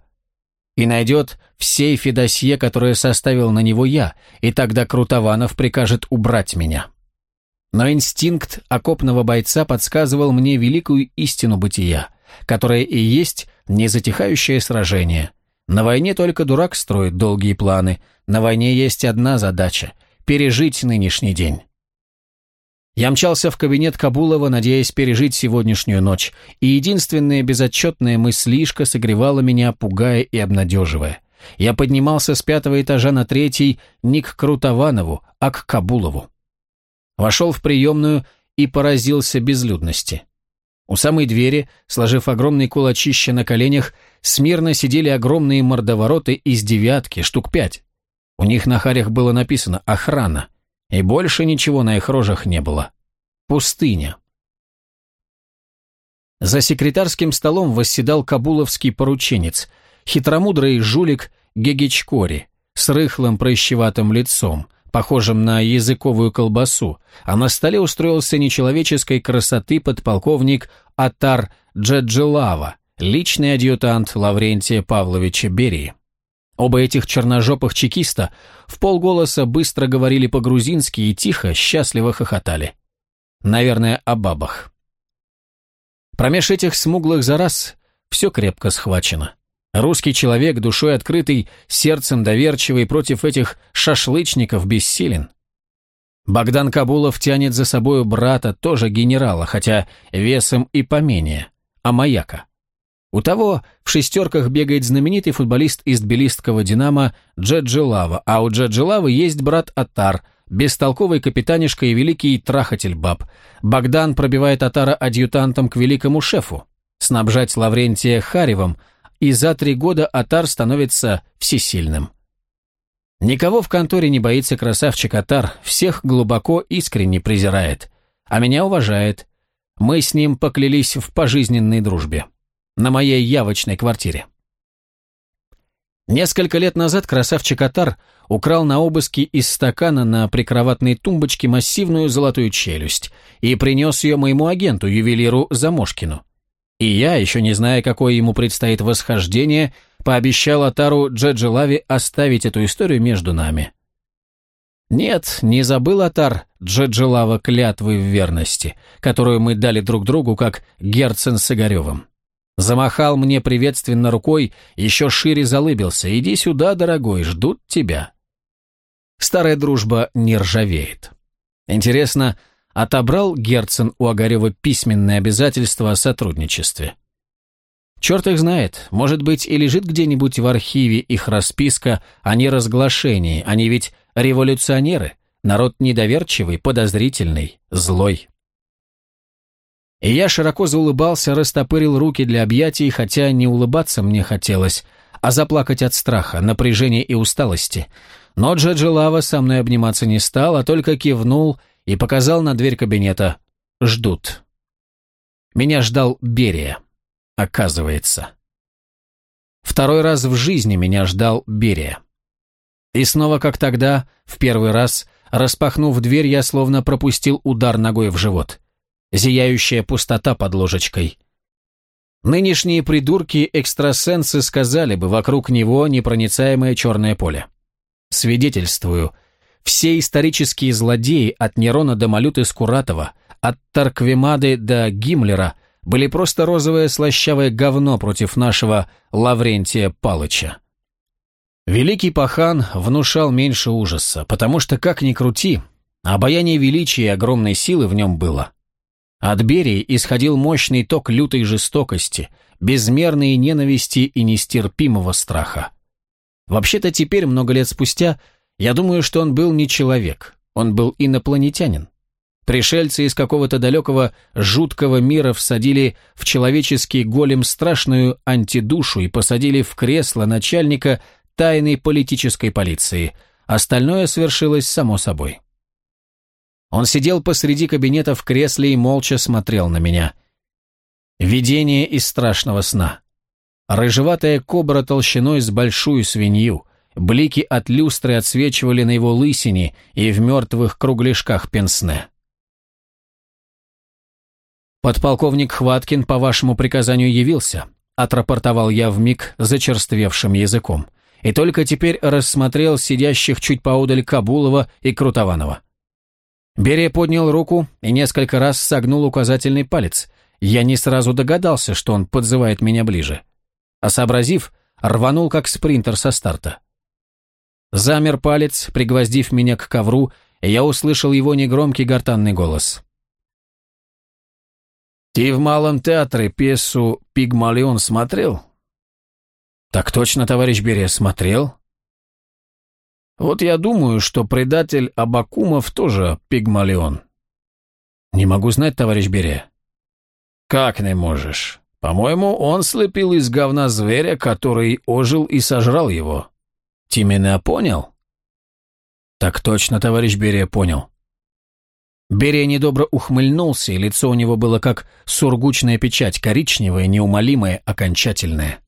A: И найдет в сейфе досье, которое составил на него я, и тогда Крутованов прикажет убрать меня. Но инстинкт окопного бойца подсказывал мне великую истину бытия, которая и есть незатихающее сражение. На войне только дурак строит долгие планы, на войне есть одна задача – пережить нынешний день. Я мчался в кабинет Кабулова, надеясь пережить сегодняшнюю ночь, и единственная безотчетная мыслишка согревала меня, пугая и обнадеживая. Я поднимался с пятого этажа на третий не к Крутованову, а к Кабулову. Вошел в приемную и поразился безлюдности. У самой двери, сложив огромные кулачища на коленях, смирно сидели огромные мордовороты из девятки, штук пять. У них на харях было написано «Охрана», и больше ничего на их рожах не было. Пустыня. За секретарским столом восседал кабуловский порученец, хитромудрый жулик Гегичкори, с рыхлым прыщеватым лицом, похожим на языковую колбасу, а на столе устроился нечеловеческой красоты подполковник Атар Джеджилава, личный адъютант Лаврентия Павловича Берии. Оба этих черножопых чекиста в полголоса быстро говорили по-грузински и тихо, счастливо хохотали. Наверное, о бабах. Промеж этих смуглых зараз все крепко схвачено. Русский человек, душой открытый, сердцем доверчивый, против этих шашлычников бессилен. Богдан Кабулов тянет за собою брата, тоже генерала, хотя весом и поменее, а маяка. У того в шестерках бегает знаменитый футболист из тбилисского «Динамо» Джеджилава, а у Джеджилавы есть брат Атар, бестолковый капитанишка и великий трахатель баб. Богдан пробивает Атара адъютантом к великому шефу. Снабжать Лаврентия Харевым, и за три года Атар становится всесильным. Никого в конторе не боится красавчик Атар, всех глубоко искренне презирает, а меня уважает. Мы с ним поклялись в пожизненной дружбе на моей явочной квартире. Несколько лет назад красавчик Атар украл на обыске из стакана на прикроватной тумбочке массивную золотую челюсть и принес ее моему агенту, ювелиру Замошкину. И я, еще не зная, какое ему предстоит восхождение, пообещал Атару Джеджелави оставить эту историю между нами. Нет, не забыл Атар Джеджелава клятвы в верности, которую мы дали друг другу, как Герцен с Игоревым. Замахал мне приветственно рукой, еще шире залыбился. «Иди сюда, дорогой, ждут тебя». Старая дружба не ржавеет. Интересно, отобрал Герцен у Огарева письменное обязательство о сотрудничестве? Черт их знает, может быть, и лежит где-нибудь в архиве их расписка о неразглашении, они ведь революционеры, народ недоверчивый, подозрительный, злой. И я широко заулыбался, растопырил руки для объятий, хотя не улыбаться мне хотелось, а заплакать от страха, напряжения и усталости. Но Джаджи Лава со мной обниматься не стал, а только кивнул и показал на дверь кабинета. «Ждут». Меня ждал Берия, оказывается. Второй раз в жизни меня ждал Берия. И снова, как тогда, в первый раз, распахнув дверь, я словно пропустил удар ногой в живот зияющая пустота под ложечкой. Нынешние придурки-экстрасенсы сказали бы, вокруг него непроницаемое черное поле. Свидетельствую, все исторические злодеи от Нерона до Малюты Скуратова, от Тарквемады до Гиммлера были просто розовое слащавое говно против нашего Лаврентия Палыча. Великий пахан внушал меньше ужаса, потому что, как ни крути, обаяние величия и огромной силы в нем было. От Берии исходил мощный ток лютой жестокости, безмерной ненависти и нестерпимого страха. Вообще-то теперь, много лет спустя, я думаю, что он был не человек, он был инопланетянин. Пришельцы из какого-то далекого жуткого мира всадили в человеческий голем страшную антидушу и посадили в кресло начальника тайной политической полиции. Остальное свершилось само собой. Он сидел посреди кабинета в кресле и молча смотрел на меня. Видение из страшного сна. Рыжеватая кобра толщиной с большую свинью. Блики от люстры отсвечивали на его лысине и в мертвых кругляшках пенсне. «Подполковник Хваткин по вашему приказанию явился», отрапортовал я вмиг зачерствевшим языком, и только теперь рассмотрел сидящих чуть поодаль Кабулова и Крутованова. Берия поднял руку и несколько раз согнул указательный палец. Я не сразу догадался, что он подзывает меня ближе. А сообразив, рванул как спринтер со старта. Замер палец, пригвоздив меня к ковру, и я услышал его негромкий гортанный голос. Ты в Малом театре пьесу «Пигмалион» смотрел? Так точно, товарищ Берия, смотрел. Вот я думаю, что предатель Абакумов тоже Пигмалион. Не могу знать, товарищ Берия. Как не можешь? По-моему, он слепил из говна зверя, который ожил и сожрал его. Ты меня понял? Так точно, товарищ Берия, понял. Берия недобро ухмыльнулся, и лицо у него было как сургучная печать, коричневая, неумолимая, окончательная.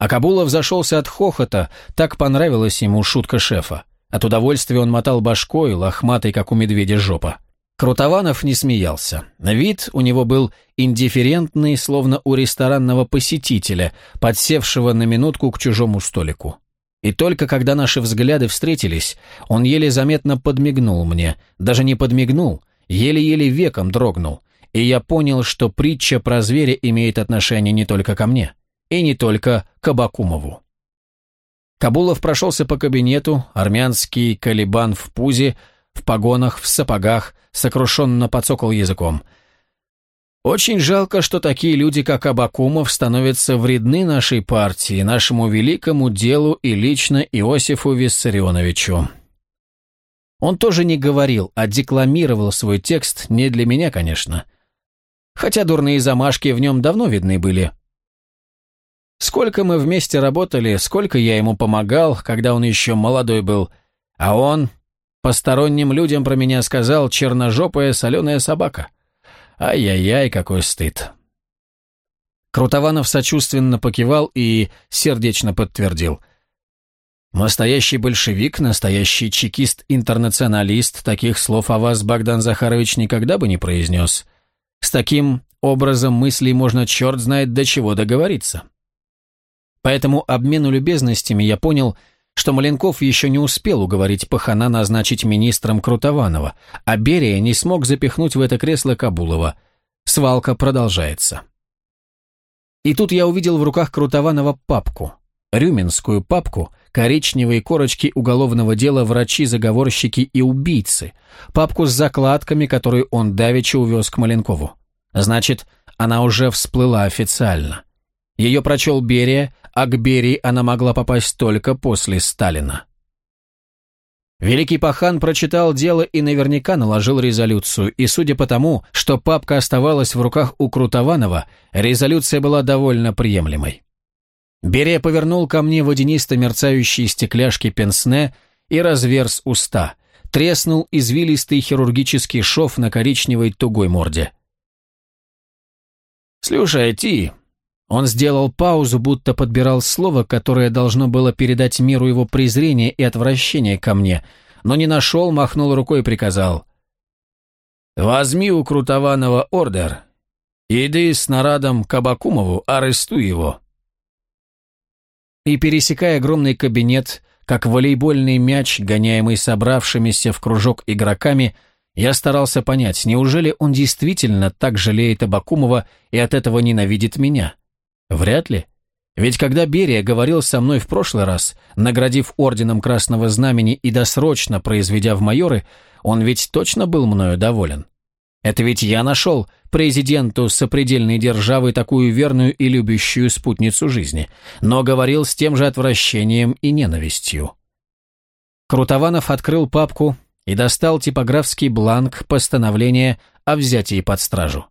A: А Кабулов зашелся от хохота, так понравилась ему шутка шефа. От удовольствия он мотал башкой, лохматой, как у медведя жопа. Крутованов не смеялся. Вид у него был индифферентный, словно у ресторанного посетителя, подсевшего на минутку к чужому столику. И только когда наши взгляды встретились, он еле заметно подмигнул мне, даже не подмигнул, еле-еле веком дрогнул, и я понял, что притча про зверя имеет отношение не только ко мне, и не только к Абакумову. Кабулов прошелся по кабинету, армянский калибан в пузе, в погонах, в сапогах, сокрушенно подсокал языком – очень жалко, что такие люди, как Абакумов, становятся вредны нашей партии, нашему великому делу и лично Иосифу Виссарионовичу. Он тоже не говорил, а декламировал свой текст не для меня, конечно. Хотя дурные замашки в нем давно видны были. Сколько мы вместе работали, сколько я ему помогал, когда он еще молодой был, а он посторонним людям про меня сказал «черножопая соленая собака». Ай-яй-яй, какой стыд. Крутованов сочувственно покивал и сердечно подтвердил. «Настоящий большевик, настоящий чекист-интернационалист, таких слов о вас Богдан Захарович никогда бы не произнес. С таким образом мыслей можно черт знает до чего договориться». По этому обмену любезностями я понял, что Маленков еще не успел уговорить Пахана назначить министром Крутованова, а Берия не смог запихнуть в это кресло Кабулова. Свалка продолжается. И тут я увидел в руках Крутованова папку. Рюминскую папку, коричневые корочки уголовного дела врачи-заговорщики и убийцы, папку с закладками, которую он давеча увез к Маленкову. Значит, она уже всплыла официально. Ее прочел Берия, а к Берии она могла попасть только после Сталина. Великий Пахан прочитал дело и наверняка наложил резолюцию, и судя по тому, что папка оставалась в руках у Крутованова, резолюция была довольно приемлемой. Берия повернул ко мне водянисто мерцающие стекляшки пенсне и разверз уста, треснул извилистый хирургический шов на коричневой тугой морде. «Слушай, Ти, он сделал паузу, будто подбирал слово, которое должно было передать миру его презрение и отвращение ко мне, но не нашел, махнул рукой и приказал. «Возьми у Крутованова ордер. Иди с Нарадом к Абакумову, арестуй его». И, пересекая огромный кабинет, как волейбольный мяч, гоняемый собравшимися в кружок игроками, я старался понять, неужели он действительно так жалеет Абакумова и от этого ненавидит меня? Вряд ли. Ведь когда Берия говорил со мной в прошлый раз, наградив орденом Красного Знамени и досрочно произведя в майоры, он ведь точно был мною доволен. Это ведь я нашел президенту сопредельной державы такую верную и любящую спутницу жизни, но говорил с тем же отвращением и ненавистью. Крутованов открыл папку и достал типографский бланк постановления о взятии под стражу.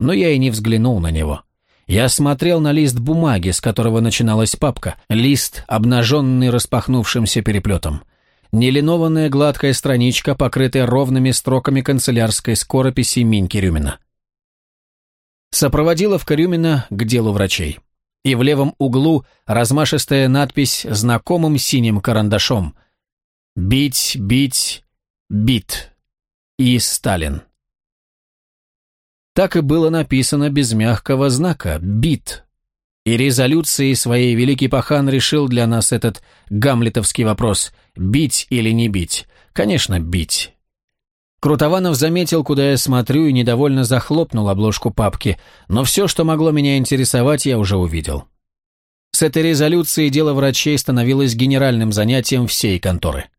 A: Но я и не взглянул на него. Я смотрел на лист бумаги, с которого начиналась папка, лист, обнаженный распахнувшимся переплетом нелинованная гладкая страничка, покрытая ровными строками канцелярской скорописи Миньки Рюмина. Сопроводила в Рюмина к делу врачей. И в левом углу размашистая надпись знакомым синим карандашом «Бить, бить, бит» и «Сталин». Так и было написано без мягкого знака «бит». И резолюцией своей Великий Пахан решил для нас этот гамлетовский вопрос «бить или не бить?» Конечно, бить. Крутованов заметил, куда я смотрю, и недовольно захлопнул обложку папки, но все, что могло меня интересовать, я уже увидел. С этой резолюцией дело врачей становилось генеральным занятием всей конторы.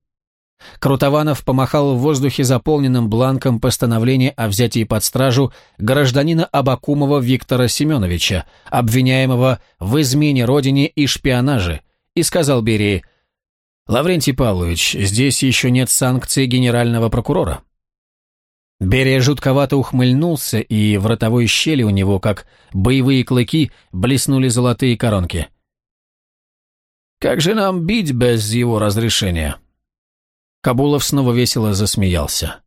A: Крутованов помахал в воздухе заполненным бланком постановления о взятии под стражу гражданина Абакумова Виктора Семеновича, обвиняемого в измене родине и шпионаже, и сказал Берии, «Лаврентий Павлович, здесь еще нет санкций генерального прокурора». Берия жутковато ухмыльнулся, и в ротовой щели у него, как боевые клыки, блеснули золотые коронки. «Как же нам бить без его разрешения?» Кабулов снова весело засмеялся.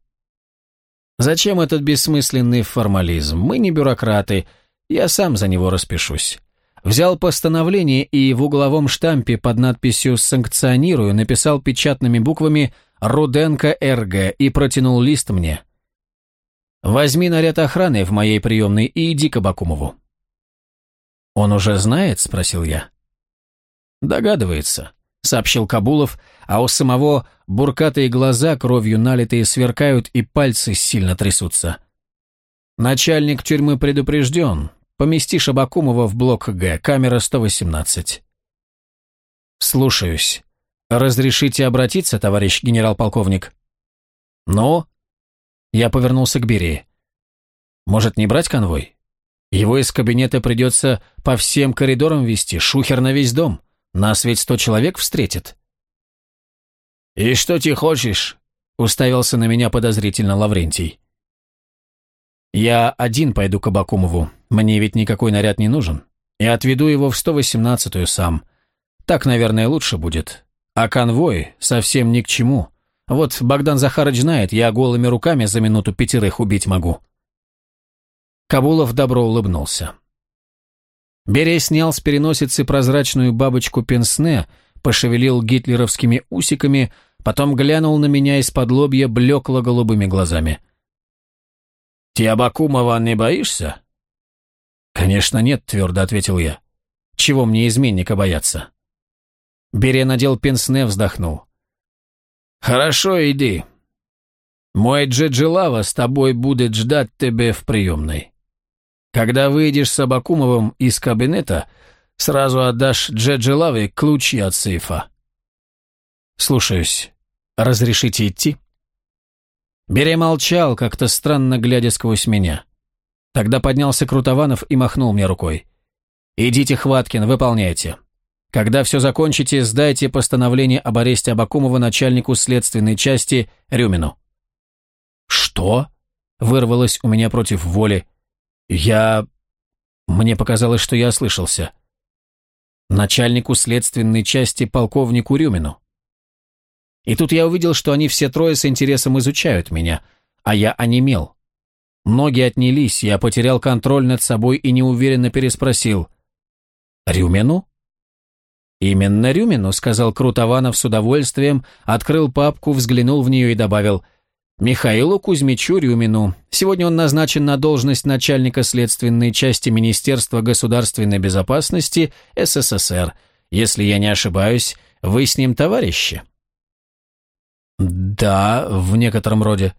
A: «Зачем этот бессмысленный формализм? Мы не бюрократы, я сам за него распишусь». Взял постановление и в угловом штампе под надписью «Санкционирую» написал печатными буквами «Руденко РГ» и протянул лист мне. «Возьми наряд охраны в моей приемной и иди к Абакумову». «Он уже знает?» – спросил я. «Догадывается сообщил Кабулов, а у самого буркатые глаза, кровью налитые, сверкают и пальцы сильно трясутся. Начальник тюрьмы предупрежден. Помести Шабакумова в блок Г, камера 118. Слушаюсь. Разрешите обратиться, товарищ генерал-полковник? Но? Я повернулся к Берии. Может, не брать конвой? Его из кабинета придется по всем коридорам вести, шухер на весь дом. Нас ведь сто человек встретит». «И что ты хочешь?» — уставился на меня подозрительно Лаврентий. «Я один пойду к Абакумову, мне ведь никакой наряд не нужен, и отведу его в 118-ю сам. Так, наверное, лучше будет. А конвой совсем ни к чему. Вот Богдан Захарыч знает, я голыми руками за минуту пятерых убить могу». Кабулов добро улыбнулся. Берия снял с переносицы прозрачную бабочку пенсне, пошевелил гитлеровскими усиками, потом глянул на меня из-под лобья блекло-голубыми глазами. «Ты Абакумова не боишься?» «Конечно нет», — твердо ответил я. «Чего мне изменника бояться?» Берия надел пенсне, вздохнул. «Хорошо, иди. Мой Джеджелава с тобой будет ждать тебя в приемной. Когда выйдешь с Абакумовым из кабинета, сразу отдашь Джеджелаве ключи от сейфа. Слушаюсь. Разрешите идти? Берия молчал, как-то странно глядя сквозь меня. Тогда поднялся Крутованов и махнул мне рукой. «Идите, Хваткин, выполняйте. Когда все закончите, сдайте постановление об аресте Абакумова начальнику следственной части Рюмину». «Что?» — вырвалось у меня против воли. «Я...» Мне показалось, что я ослышался. Начальнику следственной части полковнику Рюмину. И тут я увидел, что они все трое с интересом изучают меня, а я онемел. Ноги отнялись, я потерял контроль над собой и неуверенно переспросил. «Рюмину?» «Именно Рюмину», — сказал Крутованов с удовольствием, открыл папку, взглянул в нее и добавил. Михаилу Кузьмичу Рюмину. Сегодня он назначен на должность начальника следственной части Министерства государственной безопасности СССР. Если я не ошибаюсь, вы с ним товарищи? Да, в некотором роде.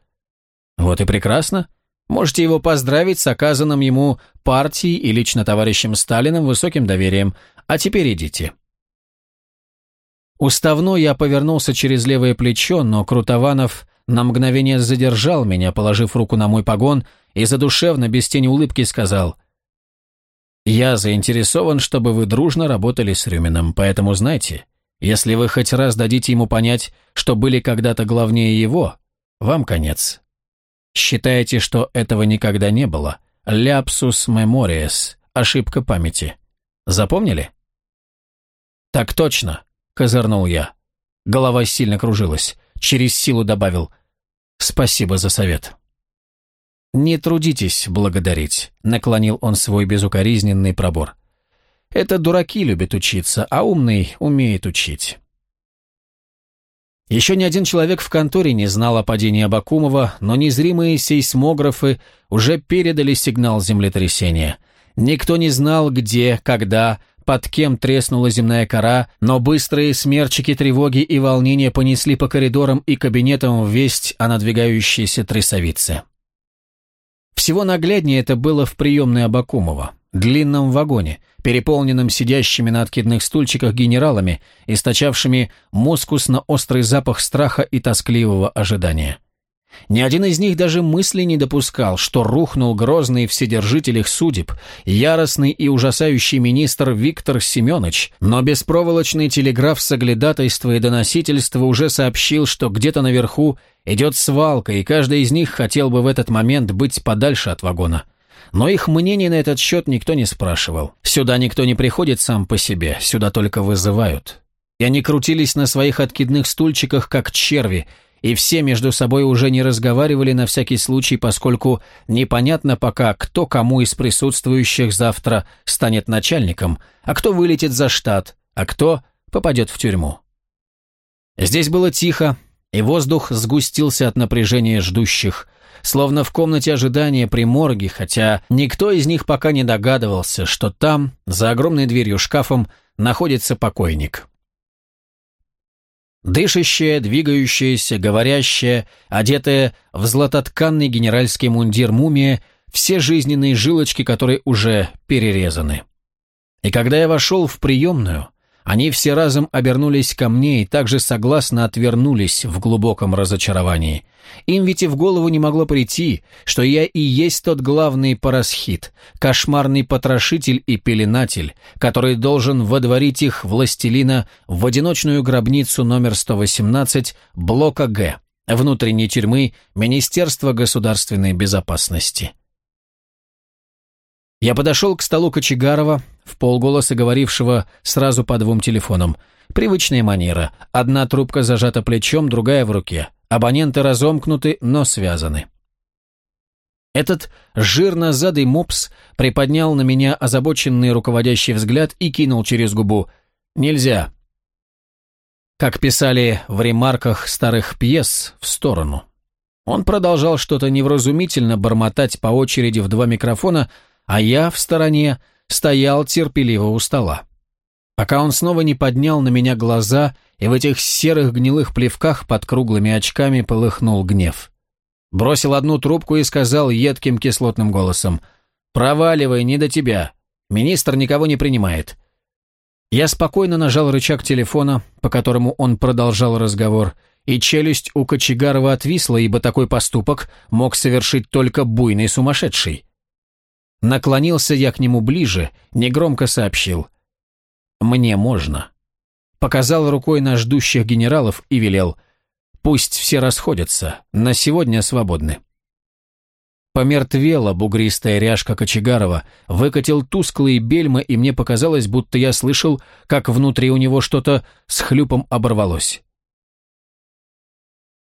A: Вот и прекрасно. Можете его поздравить с оказанным ему партией и лично товарищем Сталиным высоким доверием. А теперь идите. Уставно я повернулся через левое плечо, но Крутованов на мгновение задержал меня, положив руку на мой погон, и задушевно, без тени улыбки, сказал «Я заинтересован, чтобы вы дружно работали с Рюмином, поэтому знайте, если вы хоть раз дадите ему понять, что были когда-то главнее его, вам конец. Считаете, что этого никогда не было. Ляпсус мемориес, ошибка памяти. Запомнили?» «Так точно», — козырнул я. Голова сильно кружилась. Через силу добавил «Спасибо за совет». «Не трудитесь благодарить», — наклонил он свой безукоризненный пробор. «Это дураки любят учиться, а умный умеет учить». Еще ни один человек в конторе не знал о падении Абакумова, но незримые сейсмографы уже передали сигнал землетрясения. Никто не знал, где, когда, под кем треснула земная кора, но быстрые смерчики тревоги и волнения понесли по коридорам и кабинетам весть о надвигающейся трясовице. Всего нагляднее это было в приемной Абакумова, длинном вагоне, переполненном сидящими на откидных стульчиках генералами, источавшими мускусно-острый запах страха и тоскливого ожидания. Ни один из них даже мысли не допускал, что рухнул грозный вседержитель их судеб, яростный и ужасающий министр Виктор Семенович, но беспроволочный телеграф соглядатайства и доносительства уже сообщил, что где-то наверху идет свалка, и каждый из них хотел бы в этот момент быть подальше от вагона. Но их мнение на этот счет никто не спрашивал. Сюда никто не приходит сам по себе, сюда только вызывают. И они крутились на своих откидных стульчиках, как черви, и все между собой уже не разговаривали на всякий случай, поскольку непонятно пока, кто кому из присутствующих завтра станет начальником, а кто вылетит за штат, а кто попадет в тюрьму. Здесь было тихо, и воздух сгустился от напряжения ждущих, словно в комнате ожидания при морге, хотя никто из них пока не догадывался, что там, за огромной дверью шкафом, находится покойник. Дышащая, двигающаяся, говорящая, одетая в златотканный генеральский мундир мумия, все жизненные жилочки, которые уже перерезаны. И когда я вошел в приемную, они все разом обернулись ко мне и также согласно отвернулись в глубоком разочаровании. Им ведь и в голову не могло прийти, что я и есть тот главный парасхит, кошмарный потрошитель и пеленатель, который должен водворить их властелина в одиночную гробницу номер 118 блока Г, внутренней тюрьмы Министерства государственной безопасности. Я подошел к столу Кочегарова, в полголоса говорившего сразу по двум телефонам. Привычная манера. Одна трубка зажата плечом, другая в руке. Абоненты разомкнуты, но связаны. Этот жирно-задый мопс приподнял на меня озабоченный руководящий взгляд и кинул через губу. «Нельзя». Как писали в ремарках старых пьес, в сторону. Он продолжал что-то невразумительно бормотать по очереди в два микрофона, а я в стороне стоял терпеливо у стола. Пока он снова не поднял на меня глаза, и в этих серых гнилых плевках под круглыми очками полыхнул гнев. Бросил одну трубку и сказал едким кислотным голосом, «Проваливай, не до тебя. Министр никого не принимает». Я спокойно нажал рычаг телефона, по которому он продолжал разговор, и челюсть у Кочегарова отвисла, ибо такой поступок мог совершить только буйный сумасшедший. Наклонился я к нему ближе, негромко сообщил. «Мне можно». Показал рукой на ждущих генералов и велел. «Пусть все расходятся, на сегодня свободны». Помертвела бугристая ряжка Кочегарова, выкатил тусклые бельма, и мне показалось, будто я слышал, как внутри у него что-то с хлюпом оборвалось.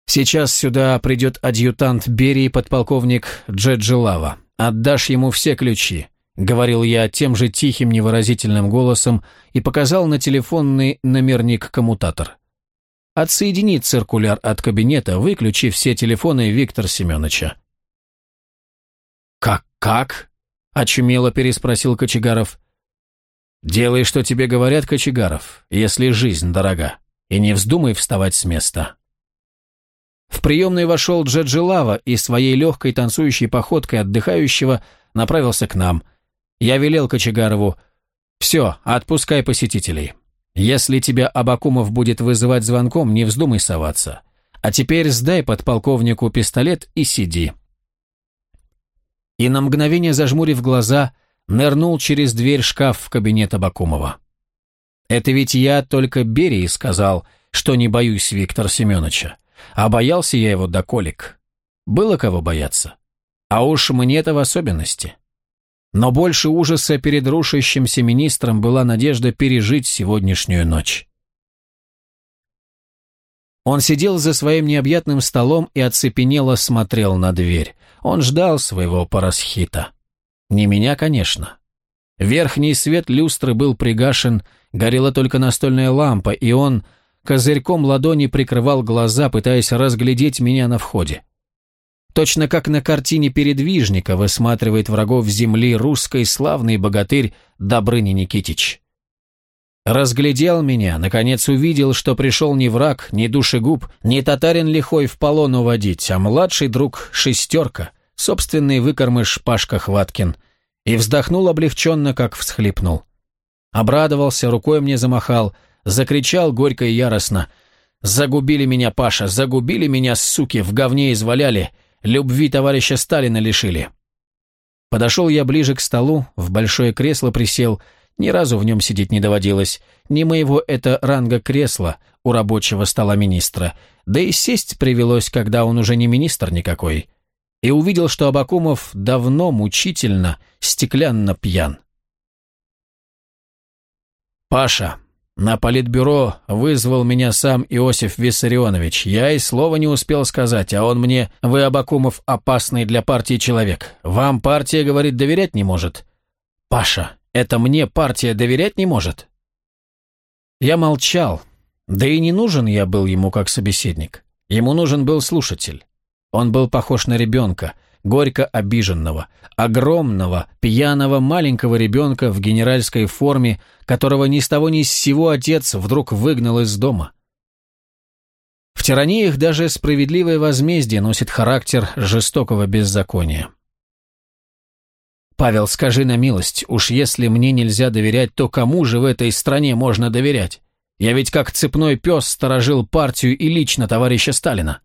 A: Сейчас сюда придет адъютант Берии подполковник Джеджилава. «Отдашь ему все ключи», — говорил я тем же тихим невыразительным голосом и показал на телефонный номерник-коммутатор. «Отсоедини циркуляр от кабинета, выключи все телефоны Виктора Семеновича». «Как, как?» — очумело переспросил Кочегаров. «Делай, что тебе говорят, Кочегаров, если жизнь дорога, и не вздумай вставать с места». В приемную вошел Джаджи и своей легкой танцующей походкой отдыхающего направился к нам. Я велел Кочегарову «Все, отпускай посетителей. Если тебя Абакумов будет вызывать звонком, не вздумай соваться. А теперь сдай подполковнику пистолет и сиди. И на мгновение зажмурив глаза, нырнул через дверь шкаф в кабинет Абакумова. Это ведь я только Берии сказал, что не боюсь Виктора Семеновича, а боялся я его до колик. Было кого бояться. А уж мне-то в особенности. Но больше ужаса перед рушащимся министром была надежда пережить сегодняшнюю ночь. Он сидел за своим необъятным столом и оцепенело смотрел на дверь. Он ждал своего парасхита. Не меня, конечно. Верхний свет люстры был пригашен, горела только настольная лампа, и он козырьком ладони прикрывал глаза, пытаясь разглядеть меня на входе. Точно как на картине передвижника высматривает врагов земли русской славный богатырь Добрыня Никитич. Разглядел меня, наконец увидел, что пришел не враг, не душегуб, не татарин лихой в полон уводить, а младший друг шестерка, собственный выкормыш Пашка Хваткин, и вздохнул облегченно, как всхлипнул. Обрадовался, рукой мне замахал, закричал горько и яростно. «Загубили меня, Паша, загубили меня, суки, в говне изваляли, любви товарища Сталина лишили». Подошел я ближе к столу, в большое кресло присел, ни разу в нем сидеть не доводилось, не моего это ранга кресла у рабочего стола министра, да и сесть привелось, когда он уже не министр никакой. И увидел, что Абакумов давно мучительно, стеклянно пьян. «Паша, на политбюро вызвал меня сам Иосиф Виссарионович. Я и слова не успел сказать, а он мне, вы, Абакумов, опасный для партии человек. Вам партия, говорит, доверять не может. Паша, это мне партия доверять не может? Я молчал, да и не нужен я был ему как собеседник. Ему нужен был слушатель. Он был похож на ребенка, горько обиженного, огромного, пьяного маленького ребенка в генеральской форме, которого ни с того ни с сего отец вдруг выгнал из дома. В тираниях даже справедливое возмездие носит характер жестокого беззакония. «Павел, скажи на милость, уж если мне нельзя доверять, то кому же в этой стране можно доверять? Я ведь как цепной пес сторожил партию и лично товарища Сталина».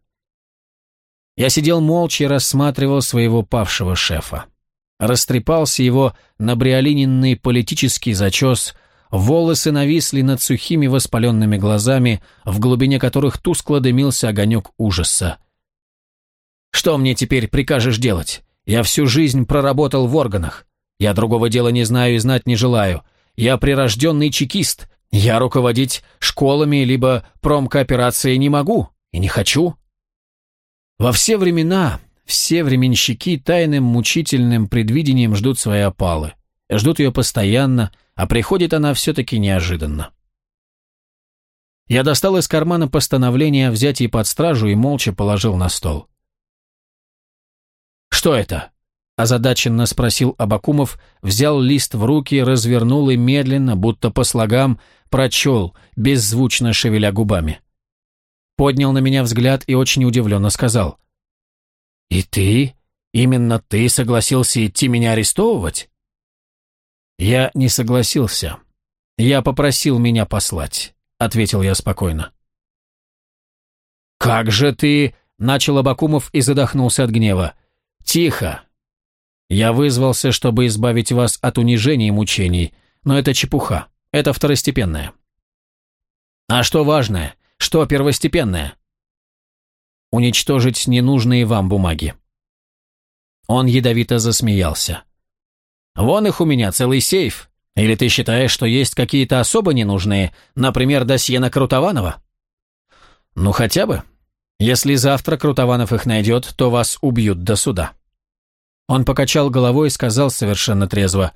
A: Я сидел молча и рассматривал своего павшего шефа. Растрепался его набриолиненный политический зачес, волосы нависли над сухими воспаленными глазами, в глубине которых тускло дымился огонек ужаса. «Что мне теперь прикажешь делать? Я всю жизнь проработал в органах. Я другого дела не знаю и знать не желаю. Я прирожденный чекист. Я руководить школами либо промкооперацией не могу и не хочу. Во все времена все временщики тайным мучительным предвидением ждут своей опалы. Ждут ее постоянно, а приходит она все-таки неожиданно. Я достал из кармана постановление о взятии под стражу и молча положил на стол. «Что это?» – озадаченно спросил Абакумов, взял лист в руки, развернул и медленно, будто по слогам, прочел, беззвучно шевеля губами поднял на меня взгляд и очень удивленно сказал. «И ты? Именно ты согласился идти меня арестовывать?» «Я не согласился. Я попросил меня послать», — ответил я спокойно. «Как же ты...» — начал Абакумов и задохнулся от гнева. «Тихо. Я вызвался, чтобы избавить вас от унижений и мучений, но это чепуха, это второстепенное». «А что важное? Что первостепенное? Уничтожить ненужные вам бумаги. Он ядовито засмеялся. Вон их у меня целый сейф. Или ты считаешь, что есть какие-то особо ненужные, например, досье на Крутованова? Ну, хотя бы. Если завтра Крутованов их найдет, то вас убьют до суда. Он покачал головой и сказал совершенно трезво.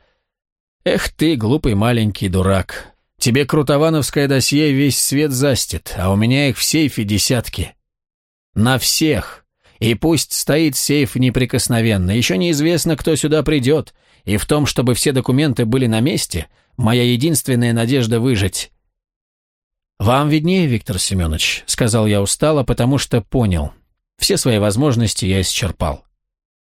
A: «Эх ты, глупый маленький дурак, Тебе крутовановское досье весь свет застит, а у меня их в сейфе десятки. На всех. И пусть стоит сейф неприкосновенно, еще неизвестно, кто сюда придет, и в том, чтобы все документы были на месте, моя единственная надежда выжить. «Вам виднее, Виктор Семенович», — сказал я устало, потому что понял. Все свои возможности я исчерпал.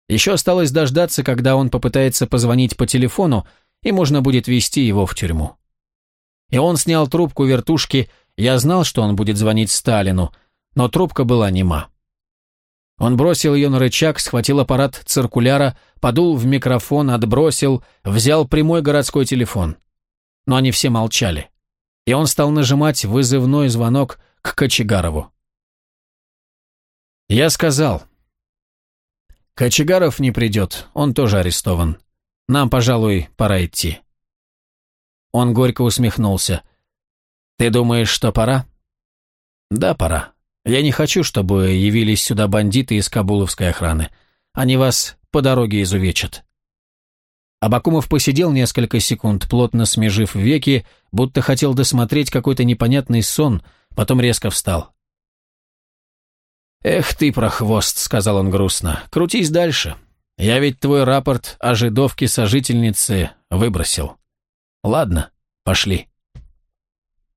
A: Еще осталось дождаться, когда он попытается позвонить по телефону, и можно будет вести его в тюрьму. И он снял трубку вертушки, я знал, что он будет звонить Сталину. но трубка была нема. Он бросил ее на рычаг, схватил аппарат циркуляра, подул в микрофон, отбросил, взял прямой городской телефон. Но они все молчали. И он стал нажимать вызывной звонок к Кочегарову. Я сказал, «Кочегаров не придет, он тоже арестован. Нам, пожалуй, пора идти». Он горько усмехнулся. «Ты думаешь, что пора?» «Да, пора. Я не хочу, чтобы явились сюда бандиты из кабуловской охраны. Они вас по дороге изувечат». Абакумов посидел несколько секунд, плотно смежив веки, будто хотел досмотреть какой-то непонятный сон, потом резко встал. «Эх ты, прохвост», — сказал он грустно, — «крутись дальше. Я ведь твой рапорт о жидовке сожительницы выбросил. Ладно, пошли».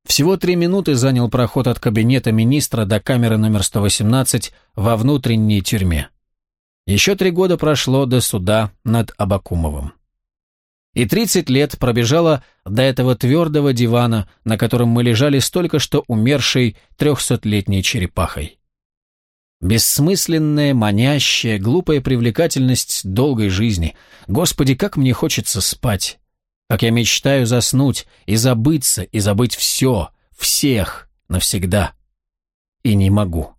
A: Всего три минуты занял проход от кабинета министра до камеры номер 118 во внутренней тюрьме. Еще три года прошло до суда над Абакумовым. И 30 лет пробежало до этого твердого дивана, на котором мы лежали столько что умершей трехсотлетней черепахой. Бессмысленная, манящая, глупая привлекательность долгой жизни. Господи, как мне хочется спать как я мечтаю заснуть и забыться, и забыть все, всех, навсегда. И не могу.